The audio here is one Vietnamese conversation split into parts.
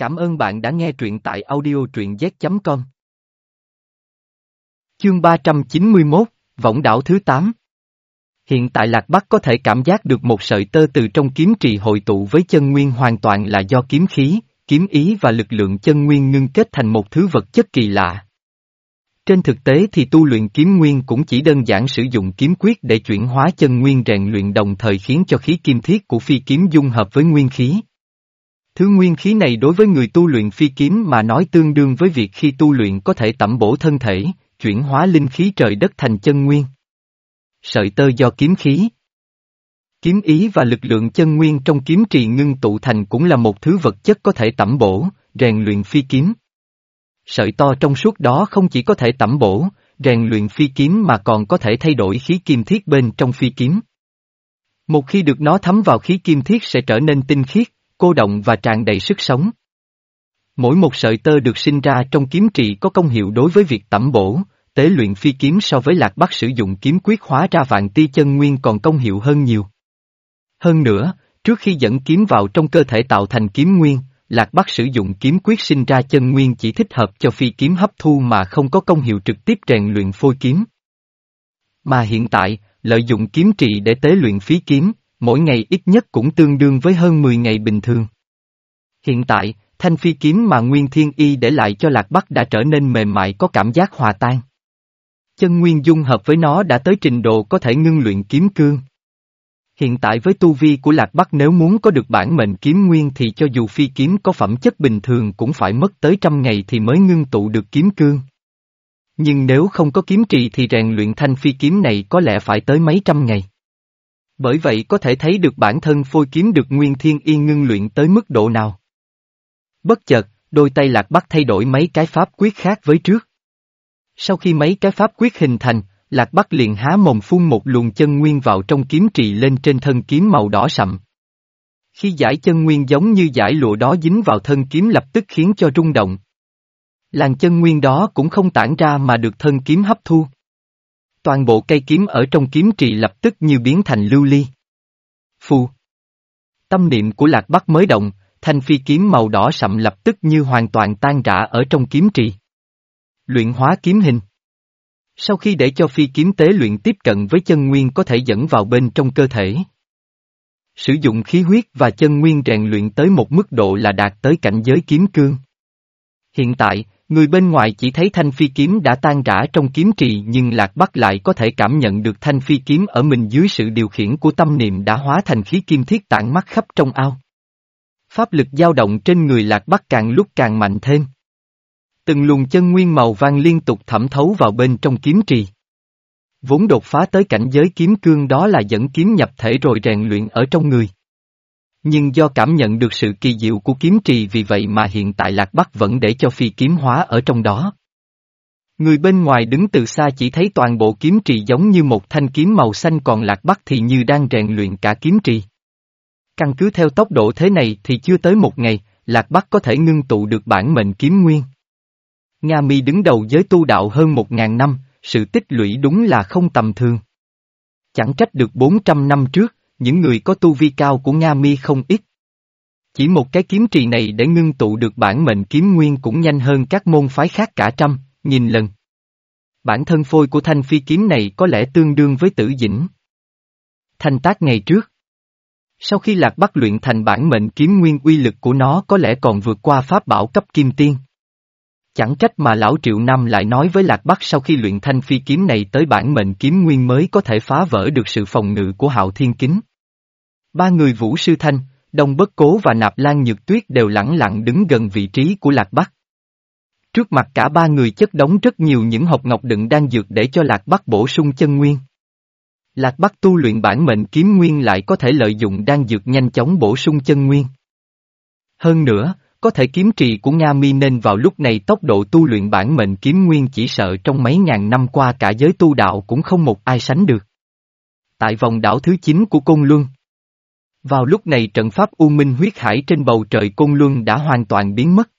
Cảm ơn bạn đã nghe truyện tại audio truyện z.com. Chương 391, Võng đảo thứ 8 Hiện tại Lạc Bắc có thể cảm giác được một sợi tơ từ trong kiếm trì hội tụ với chân nguyên hoàn toàn là do kiếm khí, kiếm ý và lực lượng chân nguyên ngưng kết thành một thứ vật chất kỳ lạ. Trên thực tế thì tu luyện kiếm nguyên cũng chỉ đơn giản sử dụng kiếm quyết để chuyển hóa chân nguyên rèn luyện đồng thời khiến cho khí kim thiết của phi kiếm dung hợp với nguyên khí. Thứ nguyên khí này đối với người tu luyện phi kiếm mà nói tương đương với việc khi tu luyện có thể tẩm bổ thân thể, chuyển hóa linh khí trời đất thành chân nguyên. Sợi tơ do kiếm khí. Kiếm ý và lực lượng chân nguyên trong kiếm trì ngưng tụ thành cũng là một thứ vật chất có thể tẩm bổ, rèn luyện phi kiếm. Sợi to trong suốt đó không chỉ có thể tẩm bổ, rèn luyện phi kiếm mà còn có thể thay đổi khí kim thiết bên trong phi kiếm. Một khi được nó thấm vào khí kim thiết sẽ trở nên tinh khiết, cô động và tràn đầy sức sống. Mỗi một sợi tơ được sinh ra trong kiếm trị có công hiệu đối với việc tẩm bổ, tế luyện phi kiếm so với lạc bắc sử dụng kiếm quyết hóa ra vạn ti chân nguyên còn công hiệu hơn nhiều. Hơn nữa, trước khi dẫn kiếm vào trong cơ thể tạo thành kiếm nguyên, lạc bắc sử dụng kiếm quyết sinh ra chân nguyên chỉ thích hợp cho phi kiếm hấp thu mà không có công hiệu trực tiếp rèn luyện phôi kiếm. Mà hiện tại, lợi dụng kiếm trị để tế luyện phí kiếm, mỗi ngày ít nhất cũng tương đương với hơn 10 ngày bình thường. Hiện tại, thanh phi kiếm mà Nguyên Thiên Y để lại cho Lạc Bắc đã trở nên mềm mại có cảm giác hòa tan. Chân nguyên dung hợp với nó đã tới trình độ có thể ngưng luyện kiếm cương. Hiện tại với tu vi của Lạc Bắc nếu muốn có được bản mệnh kiếm nguyên thì cho dù phi kiếm có phẩm chất bình thường cũng phải mất tới trăm ngày thì mới ngưng tụ được kiếm cương. Nhưng nếu không có kiếm trì thì rèn luyện thanh phi kiếm này có lẽ phải tới mấy trăm ngày. Bởi vậy có thể thấy được bản thân phôi kiếm được Nguyên Thiên Yên ngưng luyện tới mức độ nào. Bất chợt, đôi tay lạc bắc thay đổi mấy cái pháp quyết khác với trước. Sau khi mấy cái pháp quyết hình thành, lạc bắc liền há mồm phun một luồng chân nguyên vào trong kiếm trì lên trên thân kiếm màu đỏ sậm. Khi giải chân nguyên giống như giải lụa đó dính vào thân kiếm lập tức khiến cho rung động. Làn chân nguyên đó cũng không tản ra mà được thân kiếm hấp thu. Toàn bộ cây kiếm ở trong kiếm trì lập tức như biến thành lưu ly. Phu. Tâm niệm của lạc bắc mới động, thanh phi kiếm màu đỏ sậm lập tức như hoàn toàn tan rã ở trong kiếm trì. Luyện hóa kiếm hình. Sau khi để cho phi kiếm tế luyện tiếp cận với chân nguyên có thể dẫn vào bên trong cơ thể. Sử dụng khí huyết và chân nguyên rèn luyện tới một mức độ là đạt tới cảnh giới kiếm cương. Hiện tại, Người bên ngoài chỉ thấy thanh phi kiếm đã tan rã trong kiếm trì nhưng Lạc Bắc lại có thể cảm nhận được thanh phi kiếm ở mình dưới sự điều khiển của tâm niệm đã hóa thành khí kim thiết tản mắt khắp trong ao. Pháp lực dao động trên người Lạc Bắc càng lúc càng mạnh thêm. Từng luồng chân nguyên màu vàng liên tục thẩm thấu vào bên trong kiếm trì. Vốn đột phá tới cảnh giới kiếm cương đó là dẫn kiếm nhập thể rồi rèn luyện ở trong người. Nhưng do cảm nhận được sự kỳ diệu của kiếm trì vì vậy mà hiện tại Lạc Bắc vẫn để cho phi kiếm hóa ở trong đó. Người bên ngoài đứng từ xa chỉ thấy toàn bộ kiếm trì giống như một thanh kiếm màu xanh còn Lạc Bắc thì như đang rèn luyện cả kiếm trì. Căn cứ theo tốc độ thế này thì chưa tới một ngày, Lạc Bắc có thể ngưng tụ được bản mệnh kiếm nguyên. Nga Mi đứng đầu giới tu đạo hơn một ngàn năm, sự tích lũy đúng là không tầm thường. Chẳng trách được 400 năm trước, những người có tu vi cao của Nga Mi không ít. Chỉ một cái kiếm trì này để ngưng tụ được bản mệnh kiếm nguyên cũng nhanh hơn các môn phái khác cả trăm, nghìn lần. Bản thân phôi của thanh phi kiếm này có lẽ tương đương với tử dĩnh. Thanh tác ngày trước. Sau khi lạc bắc luyện thành bản mệnh kiếm nguyên uy lực của nó có lẽ còn vượt qua pháp bảo cấp kim tiên. Chẳng trách mà lão Triệu năm lại nói với Lạc Bắc sau khi luyện thanh phi kiếm này tới bản mệnh kiếm nguyên mới có thể phá vỡ được sự phòng ngự của hạo thiên kính. Ba người Vũ Sư Thanh, Đông Bất Cố và Nạp Lan Nhược Tuyết đều lẳng lặng đứng gần vị trí của Lạc Bắc. Trước mặt cả ba người chất đóng rất nhiều những hộp ngọc đựng đang dược để cho Lạc Bắc bổ sung chân nguyên. Lạc Bắc tu luyện bản mệnh kiếm nguyên lại có thể lợi dụng đang dược nhanh chóng bổ sung chân nguyên. Hơn nữa, có thể kiếm trì của Nga Mi nên vào lúc này tốc độ tu luyện bản mệnh kiếm nguyên chỉ sợ trong mấy ngàn năm qua cả giới tu đạo cũng không một ai sánh được. Tại vòng đảo thứ 9 của Côn Luân. Vào lúc này trận pháp U Minh huyết hải trên bầu trời Côn Luân đã hoàn toàn biến mất.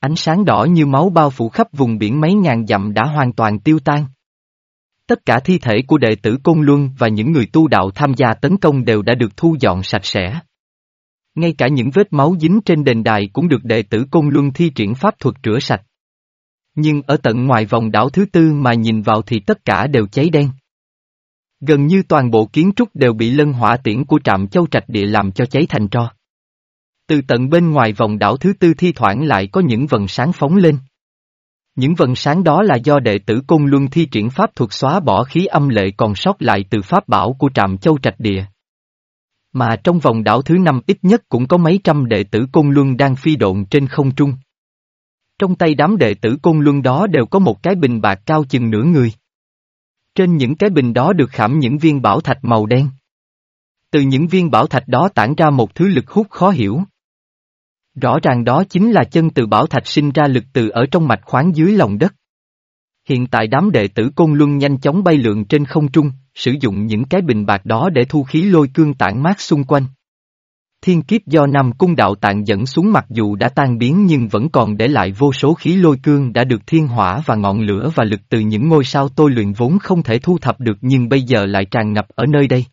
Ánh sáng đỏ như máu bao phủ khắp vùng biển mấy ngàn dặm đã hoàn toàn tiêu tan. Tất cả thi thể của đệ tử Côn Luân và những người tu đạo tham gia tấn công đều đã được thu dọn sạch sẽ. Ngay cả những vết máu dính trên đền đài cũng được đệ tử Côn Luân thi triển pháp thuật rửa sạch. Nhưng ở tận ngoài vòng đảo thứ tư mà nhìn vào thì tất cả đều cháy đen. Gần như toàn bộ kiến trúc đều bị lân hỏa tiễn của trạm châu trạch địa làm cho cháy thành tro. Từ tận bên ngoài vòng đảo thứ tư thi thoảng lại có những vần sáng phóng lên. Những vần sáng đó là do đệ tử Côn Luân thi triển pháp thuật xóa bỏ khí âm lệ còn sót lại từ pháp bảo của trạm châu trạch địa. Mà trong vòng đảo thứ năm ít nhất cũng có mấy trăm đệ tử Côn Luân đang phi độn trên không trung. Trong tay đám đệ tử Côn Luân đó đều có một cái bình bạc cao chừng nửa người. Trên những cái bình đó được khảm những viên bảo thạch màu đen. Từ những viên bảo thạch đó tản ra một thứ lực hút khó hiểu. Rõ ràng đó chính là chân từ bảo thạch sinh ra lực từ ở trong mạch khoáng dưới lòng đất. Hiện tại đám đệ tử Côn Luân nhanh chóng bay lượn trên không trung, sử dụng những cái bình bạc đó để thu khí lôi cương tản mát xung quanh. Thiên kiếp do Nam Cung Đạo Tạng dẫn xuống mặc dù đã tan biến nhưng vẫn còn để lại vô số khí lôi cương đã được thiên hỏa và ngọn lửa và lực từ những ngôi sao tôi luyện vốn không thể thu thập được nhưng bây giờ lại tràn ngập ở nơi đây.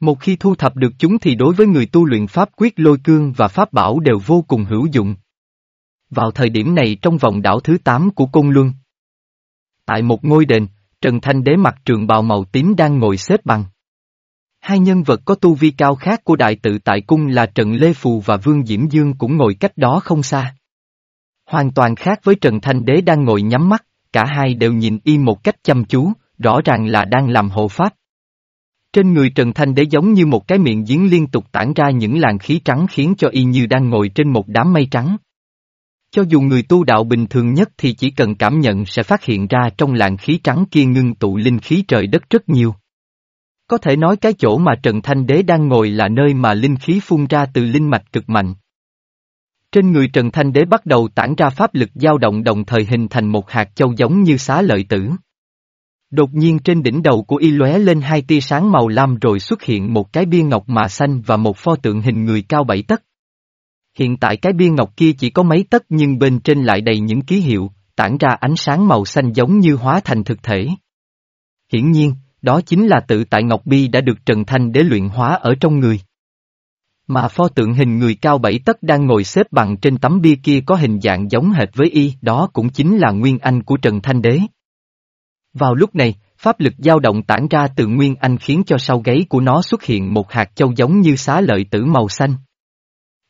Một khi thu thập được chúng thì đối với người tu luyện pháp quyết lôi cương và pháp bảo đều vô cùng hữu dụng. Vào thời điểm này trong vòng đảo thứ 8 của Côn Luân. Tại một ngôi đền, Trần Thanh Đế mặc trường bào màu tím đang ngồi xếp bằng. Hai nhân vật có tu vi cao khác của đại tự tại cung là Trần Lê Phù và Vương Diễm Dương cũng ngồi cách đó không xa. Hoàn toàn khác với Trần Thanh Đế đang ngồi nhắm mắt, cả hai đều nhìn y một cách chăm chú, rõ ràng là đang làm hộ pháp. Trên người Trần Thanh Đế giống như một cái miệng giếng liên tục tản ra những làn khí trắng khiến cho y như đang ngồi trên một đám mây trắng. Cho dù người tu đạo bình thường nhất thì chỉ cần cảm nhận sẽ phát hiện ra trong làn khí trắng kia ngưng tụ linh khí trời đất rất nhiều. Có thể nói cái chỗ mà Trần Thanh Đế đang ngồi là nơi mà linh khí phun ra từ linh mạch cực mạnh. Trên người Trần Thanh Đế bắt đầu tản ra pháp lực dao động đồng thời hình thành một hạt châu giống như xá lợi tử. Đột nhiên trên đỉnh đầu của y lóe lên hai tia sáng màu lam rồi xuất hiện một cái bia ngọc mạ xanh và một pho tượng hình người cao bảy tấc. Hiện tại cái bia ngọc kia chỉ có mấy tấc nhưng bên trên lại đầy những ký hiệu, tản ra ánh sáng màu xanh giống như hóa thành thực thể. Hiển nhiên, đó chính là tự tại Ngọc Bi đã được Trần Thanh Đế luyện hóa ở trong người. Mà pho tượng hình người cao bảy tấc đang ngồi xếp bằng trên tấm bia kia có hình dạng giống hệt với y, đó cũng chính là Nguyên Anh của Trần Thanh Đế. Vào lúc này, pháp lực dao động tản ra từ Nguyên Anh khiến cho sau gáy của nó xuất hiện một hạt châu giống như xá lợi tử màu xanh.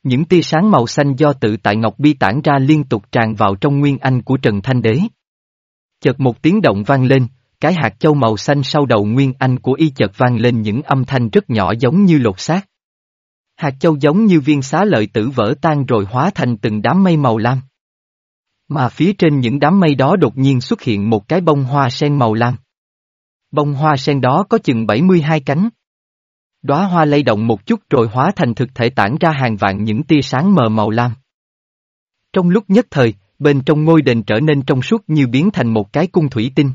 Những tia sáng màu xanh do tự tại Ngọc Bi tản ra liên tục tràn vào trong Nguyên Anh của Trần Thanh Đế. Chợt một tiếng động vang lên, cái hạt châu màu xanh sau đầu Nguyên Anh của y chợt vang lên những âm thanh rất nhỏ giống như lột xác. Hạt châu giống như viên xá lợi tử vỡ tan rồi hóa thành từng đám mây màu lam. Mà phía trên những đám mây đó đột nhiên xuất hiện một cái bông hoa sen màu lam. Bông hoa sen đó có chừng 72 cánh. Đóa hoa lay động một chút rồi hóa thành thực thể tản ra hàng vạn những tia sáng mờ màu lam. Trong lúc nhất thời, bên trong ngôi đền trở nên trong suốt như biến thành một cái cung thủy tinh.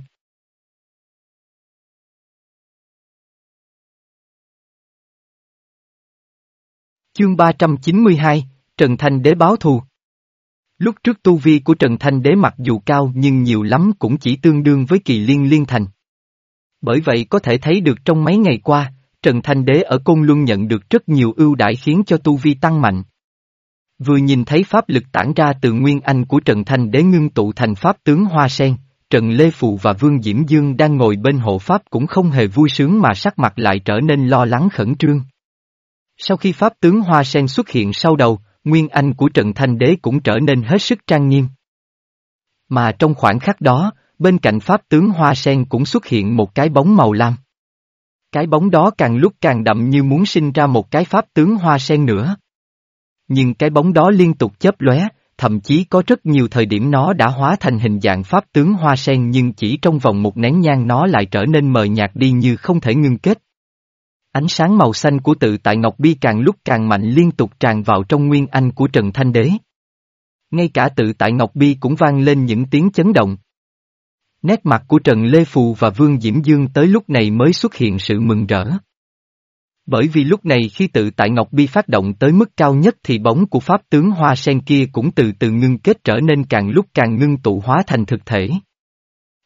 Chương 392, Trần Thanh Đế báo thù Lúc trước tu vi của Trần Thanh Đế mặc dù cao nhưng nhiều lắm cũng chỉ tương đương với kỳ liên liên thành. Bởi vậy có thể thấy được trong mấy ngày qua, Trần Thanh Đế ở Côn Luân nhận được rất nhiều ưu đãi khiến cho tu vi tăng mạnh. Vừa nhìn thấy pháp lực tản ra từ Nguyên Anh của Trần Thanh Đế ngưng tụ thành pháp tướng Hoa Sen, Trần Lê Phụ và Vương Diễm Dương đang ngồi bên hộ pháp cũng không hề vui sướng mà sắc mặt lại trở nên lo lắng khẩn trương. Sau khi pháp tướng Hoa Sen xuất hiện sau đầu, Nguyên Anh của Trần Thanh Đế cũng trở nên hết sức trang nghiêm. Mà trong khoảnh khắc đó, bên cạnh pháp tướng Hoa Sen cũng xuất hiện một cái bóng màu lam. Cái bóng đó càng lúc càng đậm như muốn sinh ra một cái pháp tướng Hoa Sen nữa. Nhưng cái bóng đó liên tục chớp lóe, thậm chí có rất nhiều thời điểm nó đã hóa thành hình dạng pháp tướng Hoa Sen nhưng chỉ trong vòng một nén nhang nó lại trở nên mờ nhạt đi như không thể ngưng kết. Ánh sáng màu xanh của tự tại Ngọc Bi càng lúc càng mạnh liên tục tràn vào trong nguyên anh của Trần Thanh Đế. Ngay cả tự tại Ngọc Bi cũng vang lên những tiếng chấn động. Nét mặt của Trần Lê Phù và Vương Diễm Dương tới lúc này mới xuất hiện sự mừng rỡ. Bởi vì lúc này khi tự tại Ngọc Bi phát động tới mức cao nhất thì bóng của Pháp tướng Hoa Sen kia cũng từ từ ngưng kết trở nên càng lúc càng ngưng tụ hóa thành thực thể.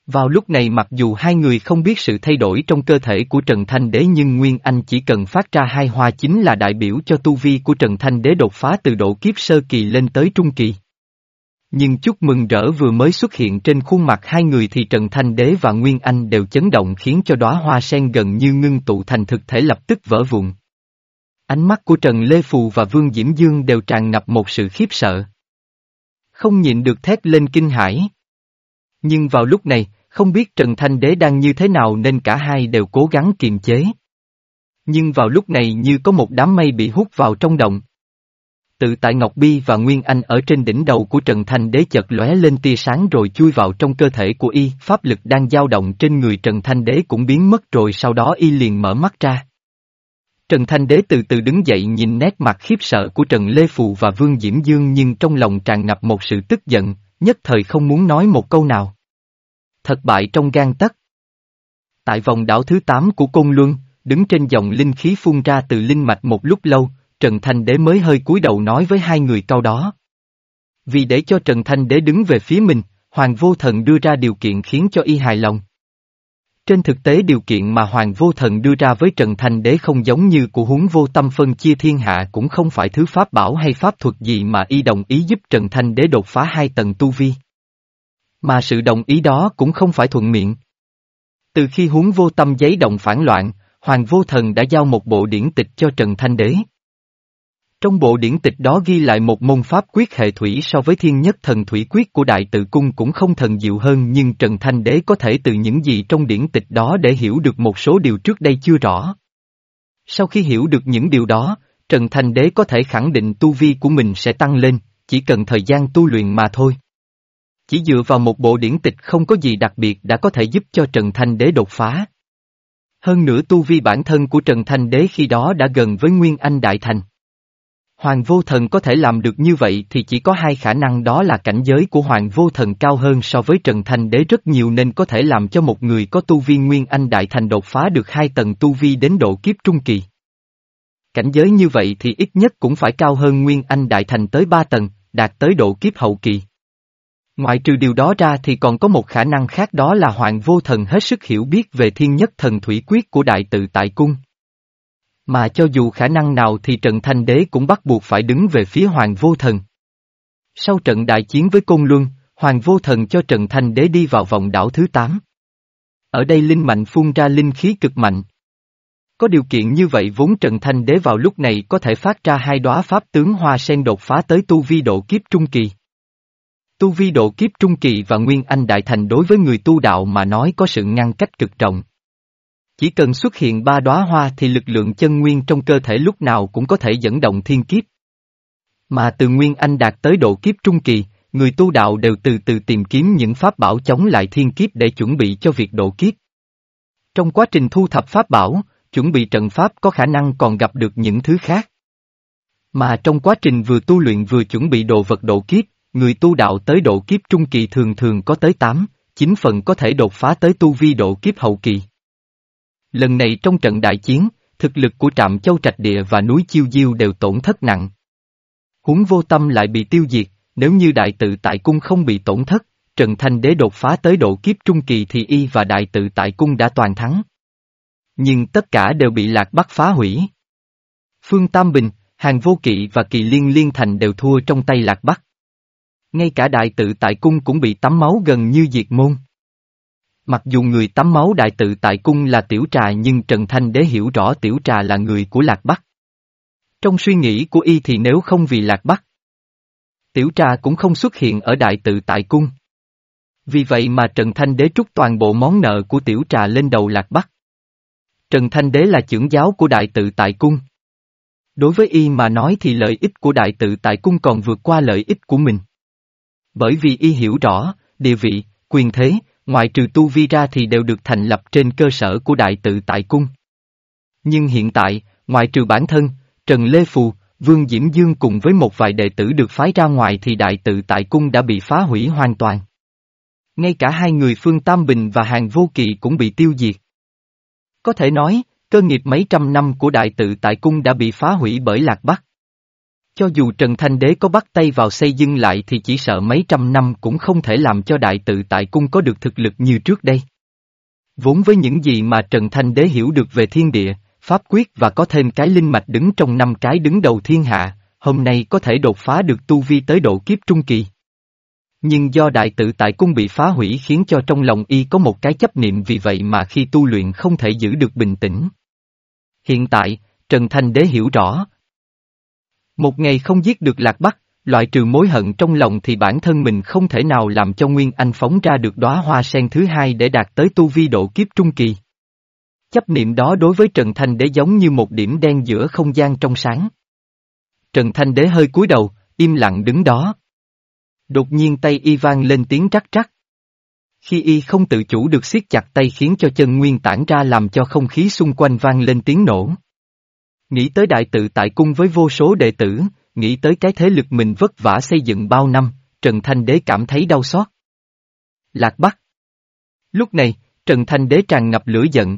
Vào lúc này mặc dù hai người không biết sự thay đổi trong cơ thể của Trần Thanh Đế nhưng Nguyên Anh chỉ cần phát ra hai hoa chính là đại biểu cho tu vi của Trần Thanh Đế đột phá từ độ kiếp sơ kỳ lên tới trung kỳ. Nhưng chút mừng rỡ vừa mới xuất hiện trên khuôn mặt hai người thì Trần Thanh Đế và Nguyên Anh đều chấn động khiến cho đóa hoa sen gần như ngưng tụ thành thực thể lập tức vỡ vụn. Ánh mắt của Trần Lê Phù và Vương Diễm Dương đều tràn ngập một sự khiếp sợ. Không nhịn được thét lên kinh hãi. Nhưng vào lúc này, không biết Trần Thanh Đế đang như thế nào nên cả hai đều cố gắng kiềm chế. Nhưng vào lúc này như có một đám mây bị hút vào trong động. Tự tại Ngọc Bi và Nguyên Anh ở trên đỉnh đầu của Trần Thanh Đế chợt lóe lên tia sáng rồi chui vào trong cơ thể của y, pháp lực đang dao động trên người Trần Thanh Đế cũng biến mất rồi sau đó y liền mở mắt ra. Trần Thanh Đế từ từ đứng dậy nhìn nét mặt khiếp sợ của Trần Lê Phù và Vương Diễm Dương nhưng trong lòng tràn ngập một sự tức giận, nhất thời không muốn nói một câu nào. Thật bại trong gan tấc. Tại vòng đảo thứ 8 của Côn Luân, đứng trên dòng linh khí phun ra từ linh mạch một lúc lâu, Trần Thanh Đế mới hơi cúi đầu nói với hai người cao đó. Vì để cho Trần Thanh Đế đứng về phía mình, Hoàng Vô Thần đưa ra điều kiện khiến cho y hài lòng. Trên thực tế điều kiện mà Hoàng Vô Thần đưa ra với Trần Thanh Đế không giống như của huống vô tâm phân chia thiên hạ cũng không phải thứ pháp bảo hay pháp thuật gì mà y đồng ý giúp Trần Thanh Đế đột phá hai tầng tu vi. Mà sự đồng ý đó cũng không phải thuận miệng. Từ khi huống vô tâm giấy động phản loạn, Hoàng Vô Thần đã giao một bộ điển tịch cho Trần Thanh Đế. Trong bộ điển tịch đó ghi lại một môn pháp quyết hệ thủy so với thiên nhất thần thủy quyết của Đại tự cung cũng không thần diệu hơn nhưng Trần Thanh Đế có thể từ những gì trong điển tịch đó để hiểu được một số điều trước đây chưa rõ. Sau khi hiểu được những điều đó, Trần Thanh Đế có thể khẳng định tu vi của mình sẽ tăng lên, chỉ cần thời gian tu luyện mà thôi. Chỉ dựa vào một bộ điển tịch không có gì đặc biệt đã có thể giúp cho Trần Thanh Đế đột phá. Hơn nữa tu vi bản thân của Trần Thanh Đế khi đó đã gần với Nguyên Anh Đại Thành. Hoàng vô thần có thể làm được như vậy thì chỉ có hai khả năng đó là cảnh giới của hoàng vô thần cao hơn so với Trần Thanh Đế rất nhiều nên có thể làm cho một người có tu vi Nguyên Anh Đại Thành đột phá được hai tầng tu vi đến độ kiếp trung kỳ. Cảnh giới như vậy thì ít nhất cũng phải cao hơn Nguyên Anh Đại Thành tới ba tầng, đạt tới độ kiếp hậu kỳ. Ngoại trừ điều đó ra thì còn có một khả năng khác đó là Hoàng Vô Thần hết sức hiểu biết về thiên nhất thần thủy quyết của Đại tự tại cung. Mà cho dù khả năng nào thì Trần Thanh Đế cũng bắt buộc phải đứng về phía Hoàng Vô Thần. Sau trận đại chiến với Côn Luân, Hoàng Vô Thần cho Trần Thanh Đế đi vào vòng đảo thứ 8. Ở đây linh mạnh phun ra linh khí cực mạnh. Có điều kiện như vậy vốn Trần Thanh Đế vào lúc này có thể phát ra hai đóa pháp tướng hoa sen đột phá tới tu vi độ kiếp trung kỳ. Tu vi độ kiếp trung kỳ và Nguyên Anh Đại Thành đối với người tu đạo mà nói có sự ngăn cách cực trọng. Chỉ cần xuất hiện ba đóa hoa thì lực lượng chân nguyên trong cơ thể lúc nào cũng có thể dẫn động thiên kiếp. Mà từ Nguyên Anh đạt tới độ kiếp trung kỳ, người tu đạo đều từ từ tìm kiếm những pháp bảo chống lại thiên kiếp để chuẩn bị cho việc độ kiếp. Trong quá trình thu thập pháp bảo, chuẩn bị trận pháp có khả năng còn gặp được những thứ khác. Mà trong quá trình vừa tu luyện vừa chuẩn bị đồ vật độ kiếp, người tu đạo tới độ kiếp trung kỳ thường thường có tới 8, 9 phần có thể đột phá tới tu vi độ kiếp hậu kỳ. Lần này trong trận đại chiến, thực lực của trạm châu trạch địa và núi chiêu diêu đều tổn thất nặng. Huống vô tâm lại bị tiêu diệt, nếu như đại tự tại cung không bị tổn thất, Trần Thanh Đế đột phá tới độ kiếp trung kỳ thì y và đại tự tại cung đã toàn thắng. Nhưng tất cả đều bị lạc bắc phá hủy. Phương Tam Bình, Hàng Vô Kỵ và Kỳ Liên Liên Thành đều thua trong tay lạc bắc. Ngay cả đại tự tại cung cũng bị tắm máu gần như diệt môn. Mặc dù người tắm máu đại tự tại cung là tiểu trà nhưng Trần Thanh Đế hiểu rõ tiểu trà là người của Lạc Bắc. Trong suy nghĩ của y thì nếu không vì Lạc Bắc, tiểu trà cũng không xuất hiện ở đại tự tại cung. Vì vậy mà Trần Thanh Đế trút toàn bộ món nợ của tiểu trà lên đầu Lạc Bắc. Trần Thanh Đế là trưởng giáo của đại tự tại cung. Đối với y mà nói thì lợi ích của đại tự tại cung còn vượt qua lợi ích của mình. Bởi vì y hiểu rõ, địa vị, quyền thế, ngoại trừ tu vi ra thì đều được thành lập trên cơ sở của đại tự tại cung. Nhưng hiện tại, ngoại trừ bản thân, Trần Lê Phù, Vương Diễm Dương cùng với một vài đệ tử được phái ra ngoài thì đại tự tại cung đã bị phá hủy hoàn toàn. Ngay cả hai người Phương Tam Bình và Hàng Vô Kỵ cũng bị tiêu diệt. Có thể nói, cơ nghiệp mấy trăm năm của đại tự tại cung đã bị phá hủy bởi Lạc Bắc. Cho dù Trần Thanh Đế có bắt tay vào xây dựng lại thì chỉ sợ mấy trăm năm cũng không thể làm cho đại tự tại cung có được thực lực như trước đây. Vốn với những gì mà Trần Thanh Đế hiểu được về thiên địa, pháp quyết và có thêm cái linh mạch đứng trong năm cái đứng đầu thiên hạ, hôm nay có thể đột phá được tu vi tới độ kiếp trung kỳ. Nhưng do đại tự tại cung bị phá hủy khiến cho trong lòng y có một cái chấp niệm vì vậy mà khi tu luyện không thể giữ được bình tĩnh. Hiện tại, Trần Thanh Đế hiểu rõ. Một ngày không giết được Lạc Bắc, loại trừ mối hận trong lòng thì bản thân mình không thể nào làm cho Nguyên Anh phóng ra được đóa hoa sen thứ hai để đạt tới tu vi độ kiếp trung kỳ. Chấp niệm đó đối với Trần Thanh Đế giống như một điểm đen giữa không gian trong sáng. Trần Thanh Đế hơi cúi đầu, im lặng đứng đó. Đột nhiên tay y vang lên tiếng trắc trắc. Khi y không tự chủ được siết chặt tay khiến cho chân nguyên tản ra làm cho không khí xung quanh vang lên tiếng nổ. Nghĩ tới đại tự tại cung với vô số đệ tử, nghĩ tới cái thế lực mình vất vả xây dựng bao năm, Trần Thanh Đế cảm thấy đau xót. Lạc Bắc Lúc này, Trần Thanh Đế tràn ngập lửa giận.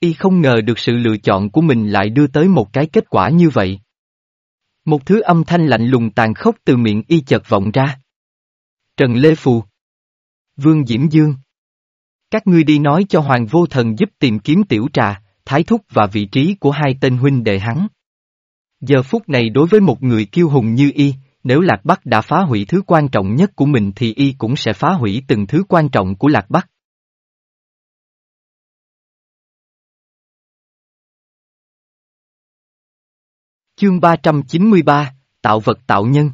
Y không ngờ được sự lựa chọn của mình lại đưa tới một cái kết quả như vậy. Một thứ âm thanh lạnh lùng tàn khốc từ miệng y chợt vọng ra. Trần Lê Phù Vương Diễm Dương Các ngươi đi nói cho Hoàng Vô Thần giúp tìm kiếm tiểu trà, thái thúc và vị trí của hai tên huynh đệ hắn. Giờ phút này đối với một người kiêu hùng như y, nếu Lạc Bắc đã phá hủy thứ quan trọng nhất của mình thì y cũng sẽ phá hủy từng thứ quan trọng của Lạc Bắc. Chương 393, Tạo vật tạo nhân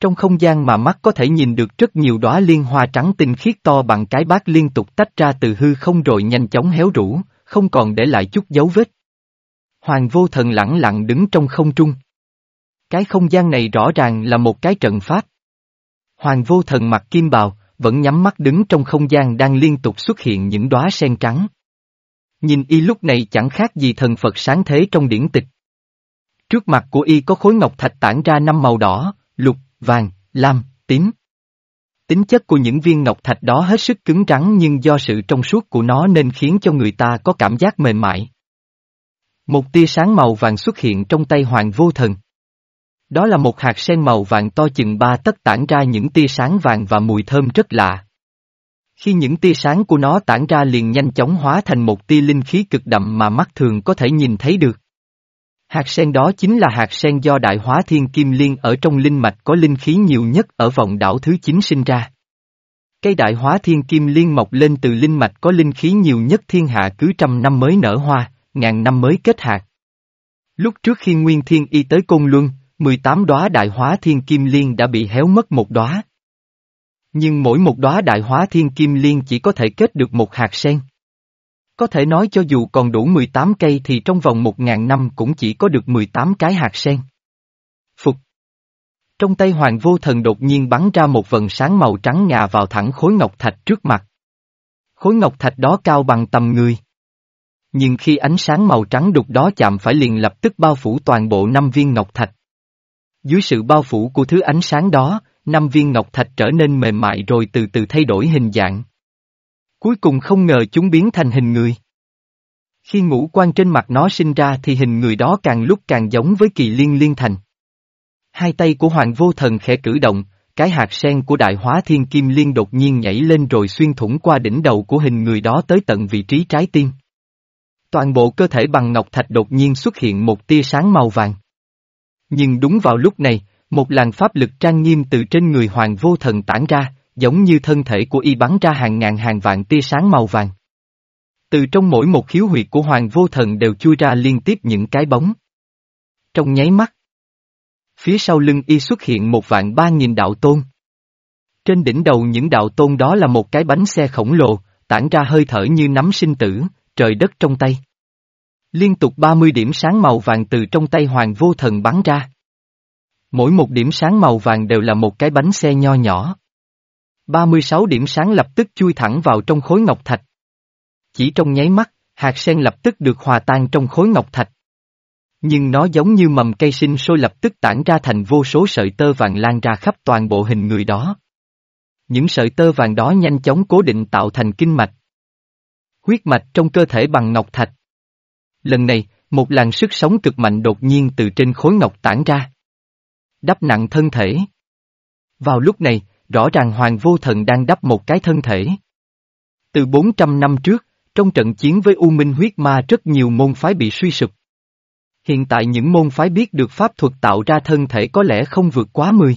Trong không gian mà mắt có thể nhìn được rất nhiều đóa liên hoa trắng tinh khiết to bằng cái bát liên tục tách ra từ hư không rồi nhanh chóng héo rũ, không còn để lại chút dấu vết. Hoàng vô thần lẳng lặng đứng trong không trung. Cái không gian này rõ ràng là một cái trận pháp. Hoàng vô thần mặc kim bào, vẫn nhắm mắt đứng trong không gian đang liên tục xuất hiện những đóa sen trắng. Nhìn y lúc này chẳng khác gì thần Phật sáng thế trong điển tịch. Trước mặt của y có khối ngọc thạch tản ra năm màu đỏ, lục, vàng, lam, tím. Tính chất của những viên ngọc thạch đó hết sức cứng rắn nhưng do sự trong suốt của nó nên khiến cho người ta có cảm giác mềm mại. Một tia sáng màu vàng xuất hiện trong tay Hoàng Vô Thần. Đó là một hạt sen màu vàng to chừng ba tấc tản ra những tia sáng vàng và mùi thơm rất lạ. Khi những tia sáng của nó tản ra liền nhanh chóng hóa thành một tia linh khí cực đậm mà mắt thường có thể nhìn thấy được. Hạt sen đó chính là hạt sen do đại hóa thiên kim liên ở trong linh mạch có linh khí nhiều nhất ở vòng đảo thứ 9 sinh ra. Cây đại hóa thiên kim liên mọc lên từ linh mạch có linh khí nhiều nhất thiên hạ cứ trăm năm mới nở hoa, ngàn năm mới kết hạt. Lúc trước khi Nguyên Thiên Y tới Côn Luân, 18 đóa đại hóa thiên kim liên đã bị héo mất một đóa. Nhưng mỗi một đóa đại hóa thiên kim liên chỉ có thể kết được một hạt sen. Có thể nói cho dù còn đủ 18 cây thì trong vòng 1.000 năm cũng chỉ có được 18 cái hạt sen. Phục. Trong tay Hoàng Vô Thần đột nhiên bắn ra một vần sáng màu trắng ngà vào thẳng khối ngọc thạch trước mặt. Khối ngọc thạch đó cao bằng tầm người. Nhưng khi ánh sáng màu trắng đục đó chạm phải liền lập tức bao phủ toàn bộ năm viên ngọc thạch. Dưới sự bao phủ của thứ ánh sáng đó, năm viên ngọc thạch trở nên mềm mại rồi từ từ thay đổi hình dạng. Cuối cùng không ngờ chúng biến thành hình người. Khi ngũ quan trên mặt nó sinh ra thì hình người đó càng lúc càng giống với kỳ liên liên thành. Hai tay của Hoàng Vô Thần khẽ cử động, cái hạt sen của đại hóa thiên kim liên đột nhiên nhảy lên rồi xuyên thủng qua đỉnh đầu của hình người đó tới tận vị trí trái tim. Toàn bộ cơ thể bằng ngọc thạch đột nhiên xuất hiện một tia sáng màu vàng. Nhưng đúng vào lúc này, một làn pháp lực trang nghiêm từ trên người Hoàng Vô Thần tản ra, giống như thân thể của y bắn ra hàng ngàn hàng vạn tia sáng màu vàng. Từ trong mỗi một khiếu huyệt của Hoàng Vô Thần đều chui ra liên tiếp những cái bóng. Trong nháy mắt, phía sau lưng y xuất hiện một vạn ba nghìn đạo tôn. Trên đỉnh đầu những đạo tôn đó là một cái bánh xe khổng lồ, tản ra hơi thở như nắm sinh tử, trời đất trong tay. Liên tục 30 điểm sáng màu vàng từ trong tay Hoàng Vô Thần bắn ra. Mỗi một điểm sáng màu vàng đều là một cái bánh xe nho nhỏ. 36 điểm sáng lập tức chui thẳng vào trong khối ngọc thạch. Chỉ trong nháy mắt, hạt sen lập tức được hòa tan trong khối ngọc thạch. Nhưng nó giống như mầm cây sinh sôi lập tức tản ra thành vô số sợi tơ vàng lan ra khắp toàn bộ hình người đó. Những sợi tơ vàng đó nhanh chóng cố định tạo thành kinh mạch. Huyết mạch trong cơ thể bằng ngọc thạch. Lần này, một làn sức sống cực mạnh đột nhiên từ trên khối ngọc tản ra. đắp nặng thân thể. Vào lúc này, rõ ràng Hoàng Vô Thần đang đắp một cái thân thể. Từ 400 năm trước, trong trận chiến với U Minh huyết ma rất nhiều môn phái bị suy sụp. Hiện tại những môn phái biết được pháp thuật tạo ra thân thể có lẽ không vượt quá 10.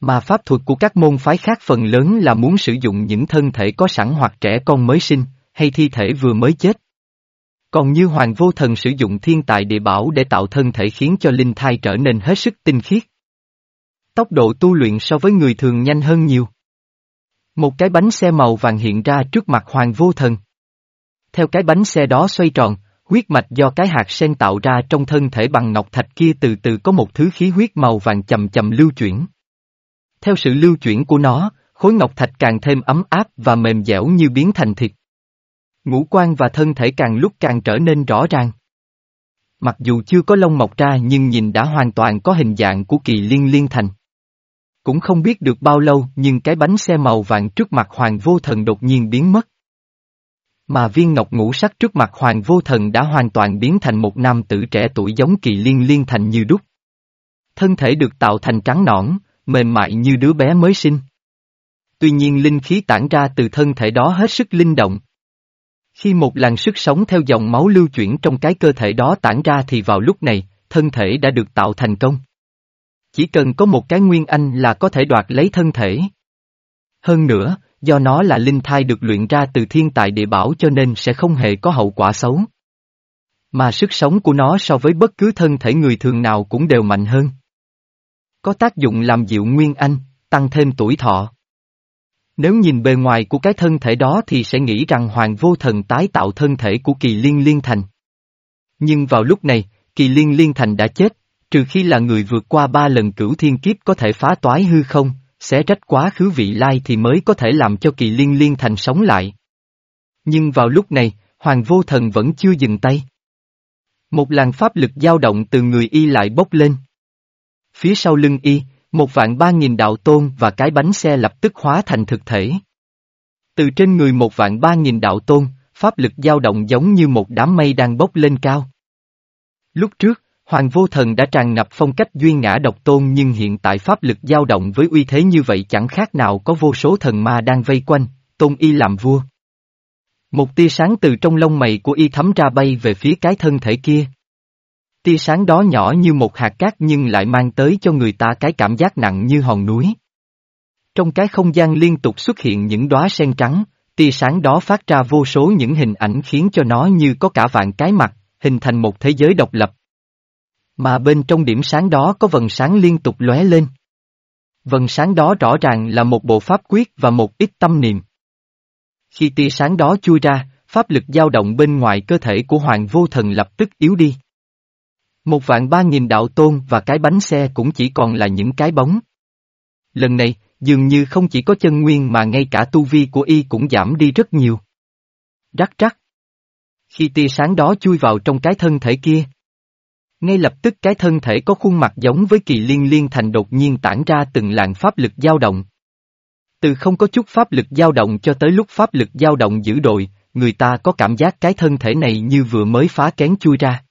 Mà pháp thuật của các môn phái khác phần lớn là muốn sử dụng những thân thể có sẵn hoặc trẻ con mới sinh, hay thi thể vừa mới chết. Còn như Hoàng Vô Thần sử dụng thiên tài địa bảo để tạo thân thể khiến cho linh thai trở nên hết sức tinh khiết. Tốc độ tu luyện so với người thường nhanh hơn nhiều. Một cái bánh xe màu vàng hiện ra trước mặt Hoàng Vô Thần. Theo cái bánh xe đó xoay tròn, huyết mạch do cái hạt sen tạo ra trong thân thể bằng ngọc thạch kia từ từ có một thứ khí huyết màu vàng chậm chậm lưu chuyển. Theo sự lưu chuyển của nó, khối ngọc thạch càng thêm ấm áp và mềm dẻo như biến thành thịt. Ngũ quan và thân thể càng lúc càng trở nên rõ ràng. Mặc dù chưa có lông mọc ra nhưng nhìn đã hoàn toàn có hình dạng của kỳ liên liên thành. Cũng không biết được bao lâu nhưng cái bánh xe màu vàng trước mặt hoàng vô thần đột nhiên biến mất. Mà viên ngọc ngũ sắc trước mặt hoàng vô thần đã hoàn toàn biến thành một nam tử trẻ tuổi giống kỳ liên liên thành như đúc. Thân thể được tạo thành trắng nõn, mềm mại như đứa bé mới sinh. Tuy nhiên linh khí tản ra từ thân thể đó hết sức linh động. Khi một làn sức sống theo dòng máu lưu chuyển trong cái cơ thể đó tản ra thì vào lúc này, thân thể đã được tạo thành công. Chỉ cần có một cái nguyên anh là có thể đoạt lấy thân thể. Hơn nữa, do nó là linh thai được luyện ra từ thiên tài địa bảo cho nên sẽ không hề có hậu quả xấu. Mà sức sống của nó so với bất cứ thân thể người thường nào cũng đều mạnh hơn. Có tác dụng làm dịu nguyên anh, tăng thêm tuổi thọ. Nếu nhìn bề ngoài của cái thân thể đó thì sẽ nghĩ rằng Hoàng Vô Thần tái tạo thân thể của Kỳ Liên Liên Thành. Nhưng vào lúc này, Kỳ Liên Liên Thành đã chết, trừ khi là người vượt qua ba lần cửu thiên kiếp có thể phá toái hư không, xé rách quá khứ vị lai thì mới có thể làm cho Kỳ Liên Liên Thành sống lại. Nhưng vào lúc này, Hoàng Vô Thần vẫn chưa dừng tay. Một làn pháp lực dao động từ người y lại bốc lên. Phía sau lưng y, một vạn ba nghìn đạo tôn và cái bánh xe lập tức hóa thành thực thể. Từ trên người một vạn ba nghìn đạo tôn, pháp lực dao động giống như một đám mây đang bốc lên cao. Lúc trước, Hoàng Vô Thần đã tràn ngập phong cách duyên ngã độc tôn nhưng hiện tại pháp lực dao động với uy thế như vậy chẳng khác nào có vô số thần ma đang vây quanh, tôn y làm vua. Một tia sáng từ trong lông mày của y thấm ra bay về phía cái thân thể kia. Tia sáng đó nhỏ như một hạt cát nhưng lại mang tới cho người ta cái cảm giác nặng như hòn núi. Trong cái không gian liên tục xuất hiện những đóa sen trắng, tia sáng đó phát ra vô số những hình ảnh khiến cho nó như có cả vạn cái mặt, hình thành một thế giới độc lập. Mà bên trong điểm sáng đó có vần sáng liên tục lóe lên. Vần sáng đó rõ ràng là một bộ pháp quyết và một ít tâm niệm. Khi tia sáng đó chui ra, pháp lực dao động bên ngoài cơ thể của Hoàng Vô Thần lập tức yếu đi. Một vạn ba nghìn đạo tôn và cái bánh xe cũng chỉ còn là những cái bóng. Lần này, dường như không chỉ có chân nguyên mà ngay cả tu vi của y cũng giảm đi rất nhiều. Rắc rắc. Khi tia sáng đó chui vào trong cái thân thể kia. Ngay lập tức cái thân thể có khuôn mặt giống với kỳ liên liên thành đột nhiên tản ra từng làn pháp lực dao động. Từ không có chút pháp lực dao động cho tới lúc pháp lực dao động dữ đội, người ta có cảm giác cái thân thể này như vừa mới phá kén chui ra.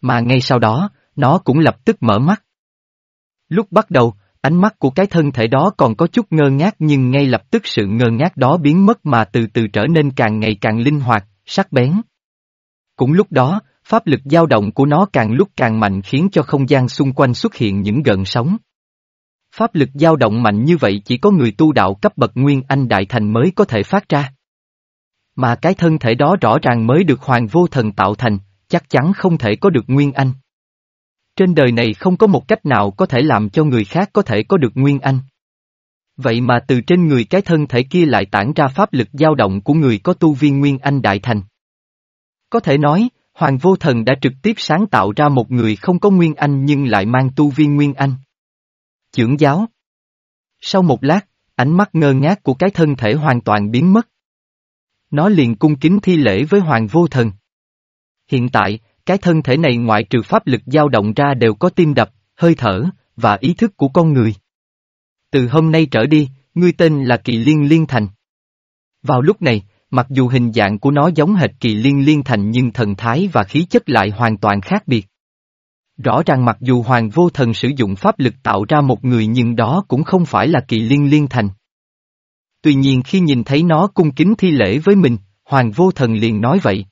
Mà ngay sau đó, nó cũng lập tức mở mắt. Lúc bắt đầu, ánh mắt của cái thân thể đó còn có chút ngơ ngác nhưng ngay lập tức sự ngơ ngác đó biến mất mà từ từ trở nên càng ngày càng linh hoạt, sắc bén. Cũng lúc đó, pháp lực dao động của nó càng lúc càng mạnh khiến cho không gian xung quanh xuất hiện những gợn sóng. Pháp lực dao động mạnh như vậy chỉ có người tu đạo cấp bậc Nguyên Anh Đại Thành mới có thể phát ra. Mà cái thân thể đó rõ ràng mới được Hoàng Vô Thần tạo thành, chắc chắn không thể có được Nguyên Anh. Trên đời này không có một cách nào có thể làm cho người khác có thể có được Nguyên Anh. Vậy mà từ trên người cái thân thể kia lại tản ra pháp lực dao động của người có tu viên Nguyên Anh Đại Thành. Có thể nói, Hoàng Vô Thần đã trực tiếp sáng tạo ra một người không có Nguyên Anh nhưng lại mang tu viên Nguyên Anh. Chưởng giáo Sau một lát, ánh mắt ngơ ngác của cái thân thể hoàn toàn biến mất. Nó liền cung kính thi lễ với Hoàng Vô Thần. Hiện tại, cái thân thể này ngoại trừ pháp lực dao động ra đều có tim đập, hơi thở, và ý thức của con người. Từ hôm nay trở đi, ngươi tên là Kỳ Liên Liên Thành. Vào lúc này, mặc dù hình dạng của nó giống hệt Kỳ Liên Liên Thành nhưng thần thái và khí chất lại hoàn toàn khác biệt. Rõ ràng mặc dù Hoàng Vô Thần sử dụng pháp lực tạo ra một người nhưng đó cũng không phải là kỳ liên liên thành. Tuy nhiên khi nhìn thấy nó cung kính thi lễ với mình, Hoàng Vô Thần liền nói vậy.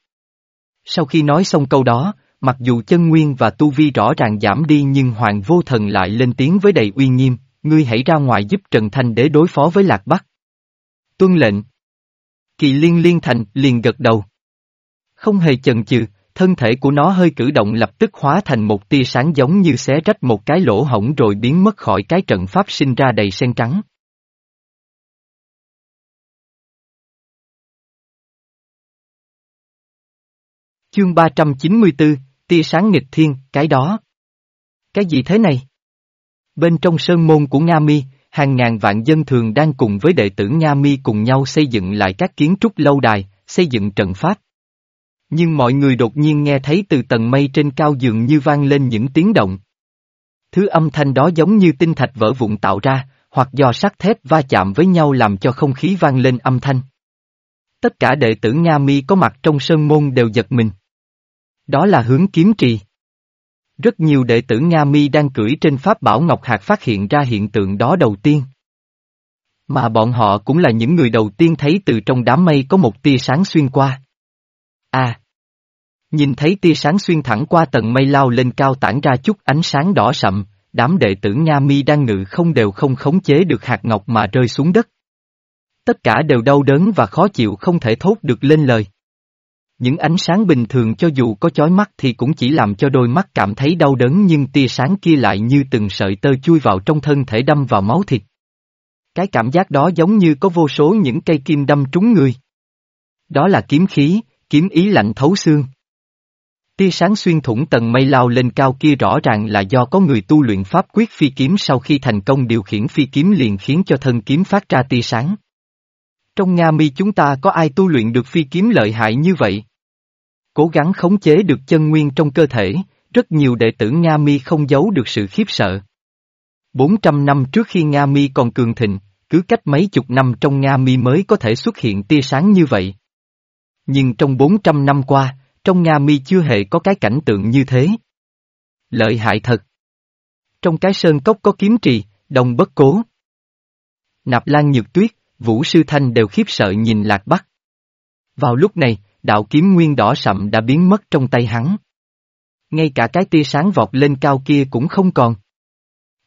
Sau khi nói xong câu đó, mặc dù chân nguyên và tu vi rõ ràng giảm đi nhưng Hoàng Vô Thần lại lên tiếng với đầy uy nghiêm, ngươi hãy ra ngoài giúp Trần Thanh Đế đối phó với Lạc Bắc. Tuân lệnh. Kỳ liên liên thành liền gật đầu. Không hề chần chừ, thân thể của nó hơi cử động lập tức hóa thành một tia sáng giống như xé rách một cái lỗ hổng rồi biến mất khỏi cái trận pháp sinh ra đầy sen trắng. Chương 394, tia sáng nghịch thiên, cái đó. Cái gì thế này? Bên trong sơn môn của Nga Mi, hàng ngàn vạn dân thường đang cùng với đệ tử Nga Mi cùng nhau xây dựng lại các kiến trúc lâu đài, xây dựng trận pháp. Nhưng mọi người đột nhiên nghe thấy từ tầng mây trên cao dường như vang lên những tiếng động. Thứ âm thanh đó giống như tinh thạch vỡ vụn tạo ra, hoặc do sắt thép va chạm với nhau làm cho không khí vang lên âm thanh. Tất cả đệ tử Nga Mi có mặt trong sơn môn đều giật mình. Đó là hướng kiếm trì. Rất nhiều đệ tử Nga Mi đang cưỡi trên pháp bảo Ngọc Hạt phát hiện ra hiện tượng đó đầu tiên. Mà bọn họ cũng là những người đầu tiên thấy từ trong đám mây có một tia sáng xuyên qua. À! Nhìn thấy tia sáng xuyên thẳng qua tầng mây lao lên cao tản ra chút ánh sáng đỏ sậm, đám đệ tử Nga Mi đang ngự không đều không khống chế được hạt ngọc mà rơi xuống đất. Tất cả đều đau đớn và khó chịu không thể thốt được lên lời. Những ánh sáng bình thường cho dù có chói mắt thì cũng chỉ làm cho đôi mắt cảm thấy đau đớn nhưng tia sáng kia lại như từng sợi tơ chui vào trong thân thể đâm vào máu thịt. Cái cảm giác đó giống như có vô số những cây kim đâm trúng người. Đó là kiếm khí, kiếm ý lạnh thấu xương. Tia sáng xuyên thủng tầng mây lao lên cao kia rõ ràng là do có người tu luyện pháp quyết phi kiếm sau khi thành công điều khiển phi kiếm liền khiến cho thân kiếm phát ra tia sáng. Trong Nga mi chúng ta có ai tu luyện được phi kiếm lợi hại như vậy? Cố gắng khống chế được chân nguyên trong cơ thể, rất nhiều đệ tử Nga mi không giấu được sự khiếp sợ. 400 năm trước khi Nga mi còn cường thịnh, cứ cách mấy chục năm trong Nga mi mới có thể xuất hiện tia sáng như vậy. Nhưng trong 400 năm qua, trong Nga mi chưa hề có cái cảnh tượng như thế. Lợi hại thật. Trong cái sơn cốc có kiếm trì, đồng bất cố. Nạp Lan Nhược Tuyết, Vũ Sư Thanh đều khiếp sợ nhìn Lạc Bắc. Vào lúc này, đạo kiếm nguyên đỏ sậm đã biến mất trong tay hắn. Ngay cả cái tia sáng vọt lên cao kia cũng không còn.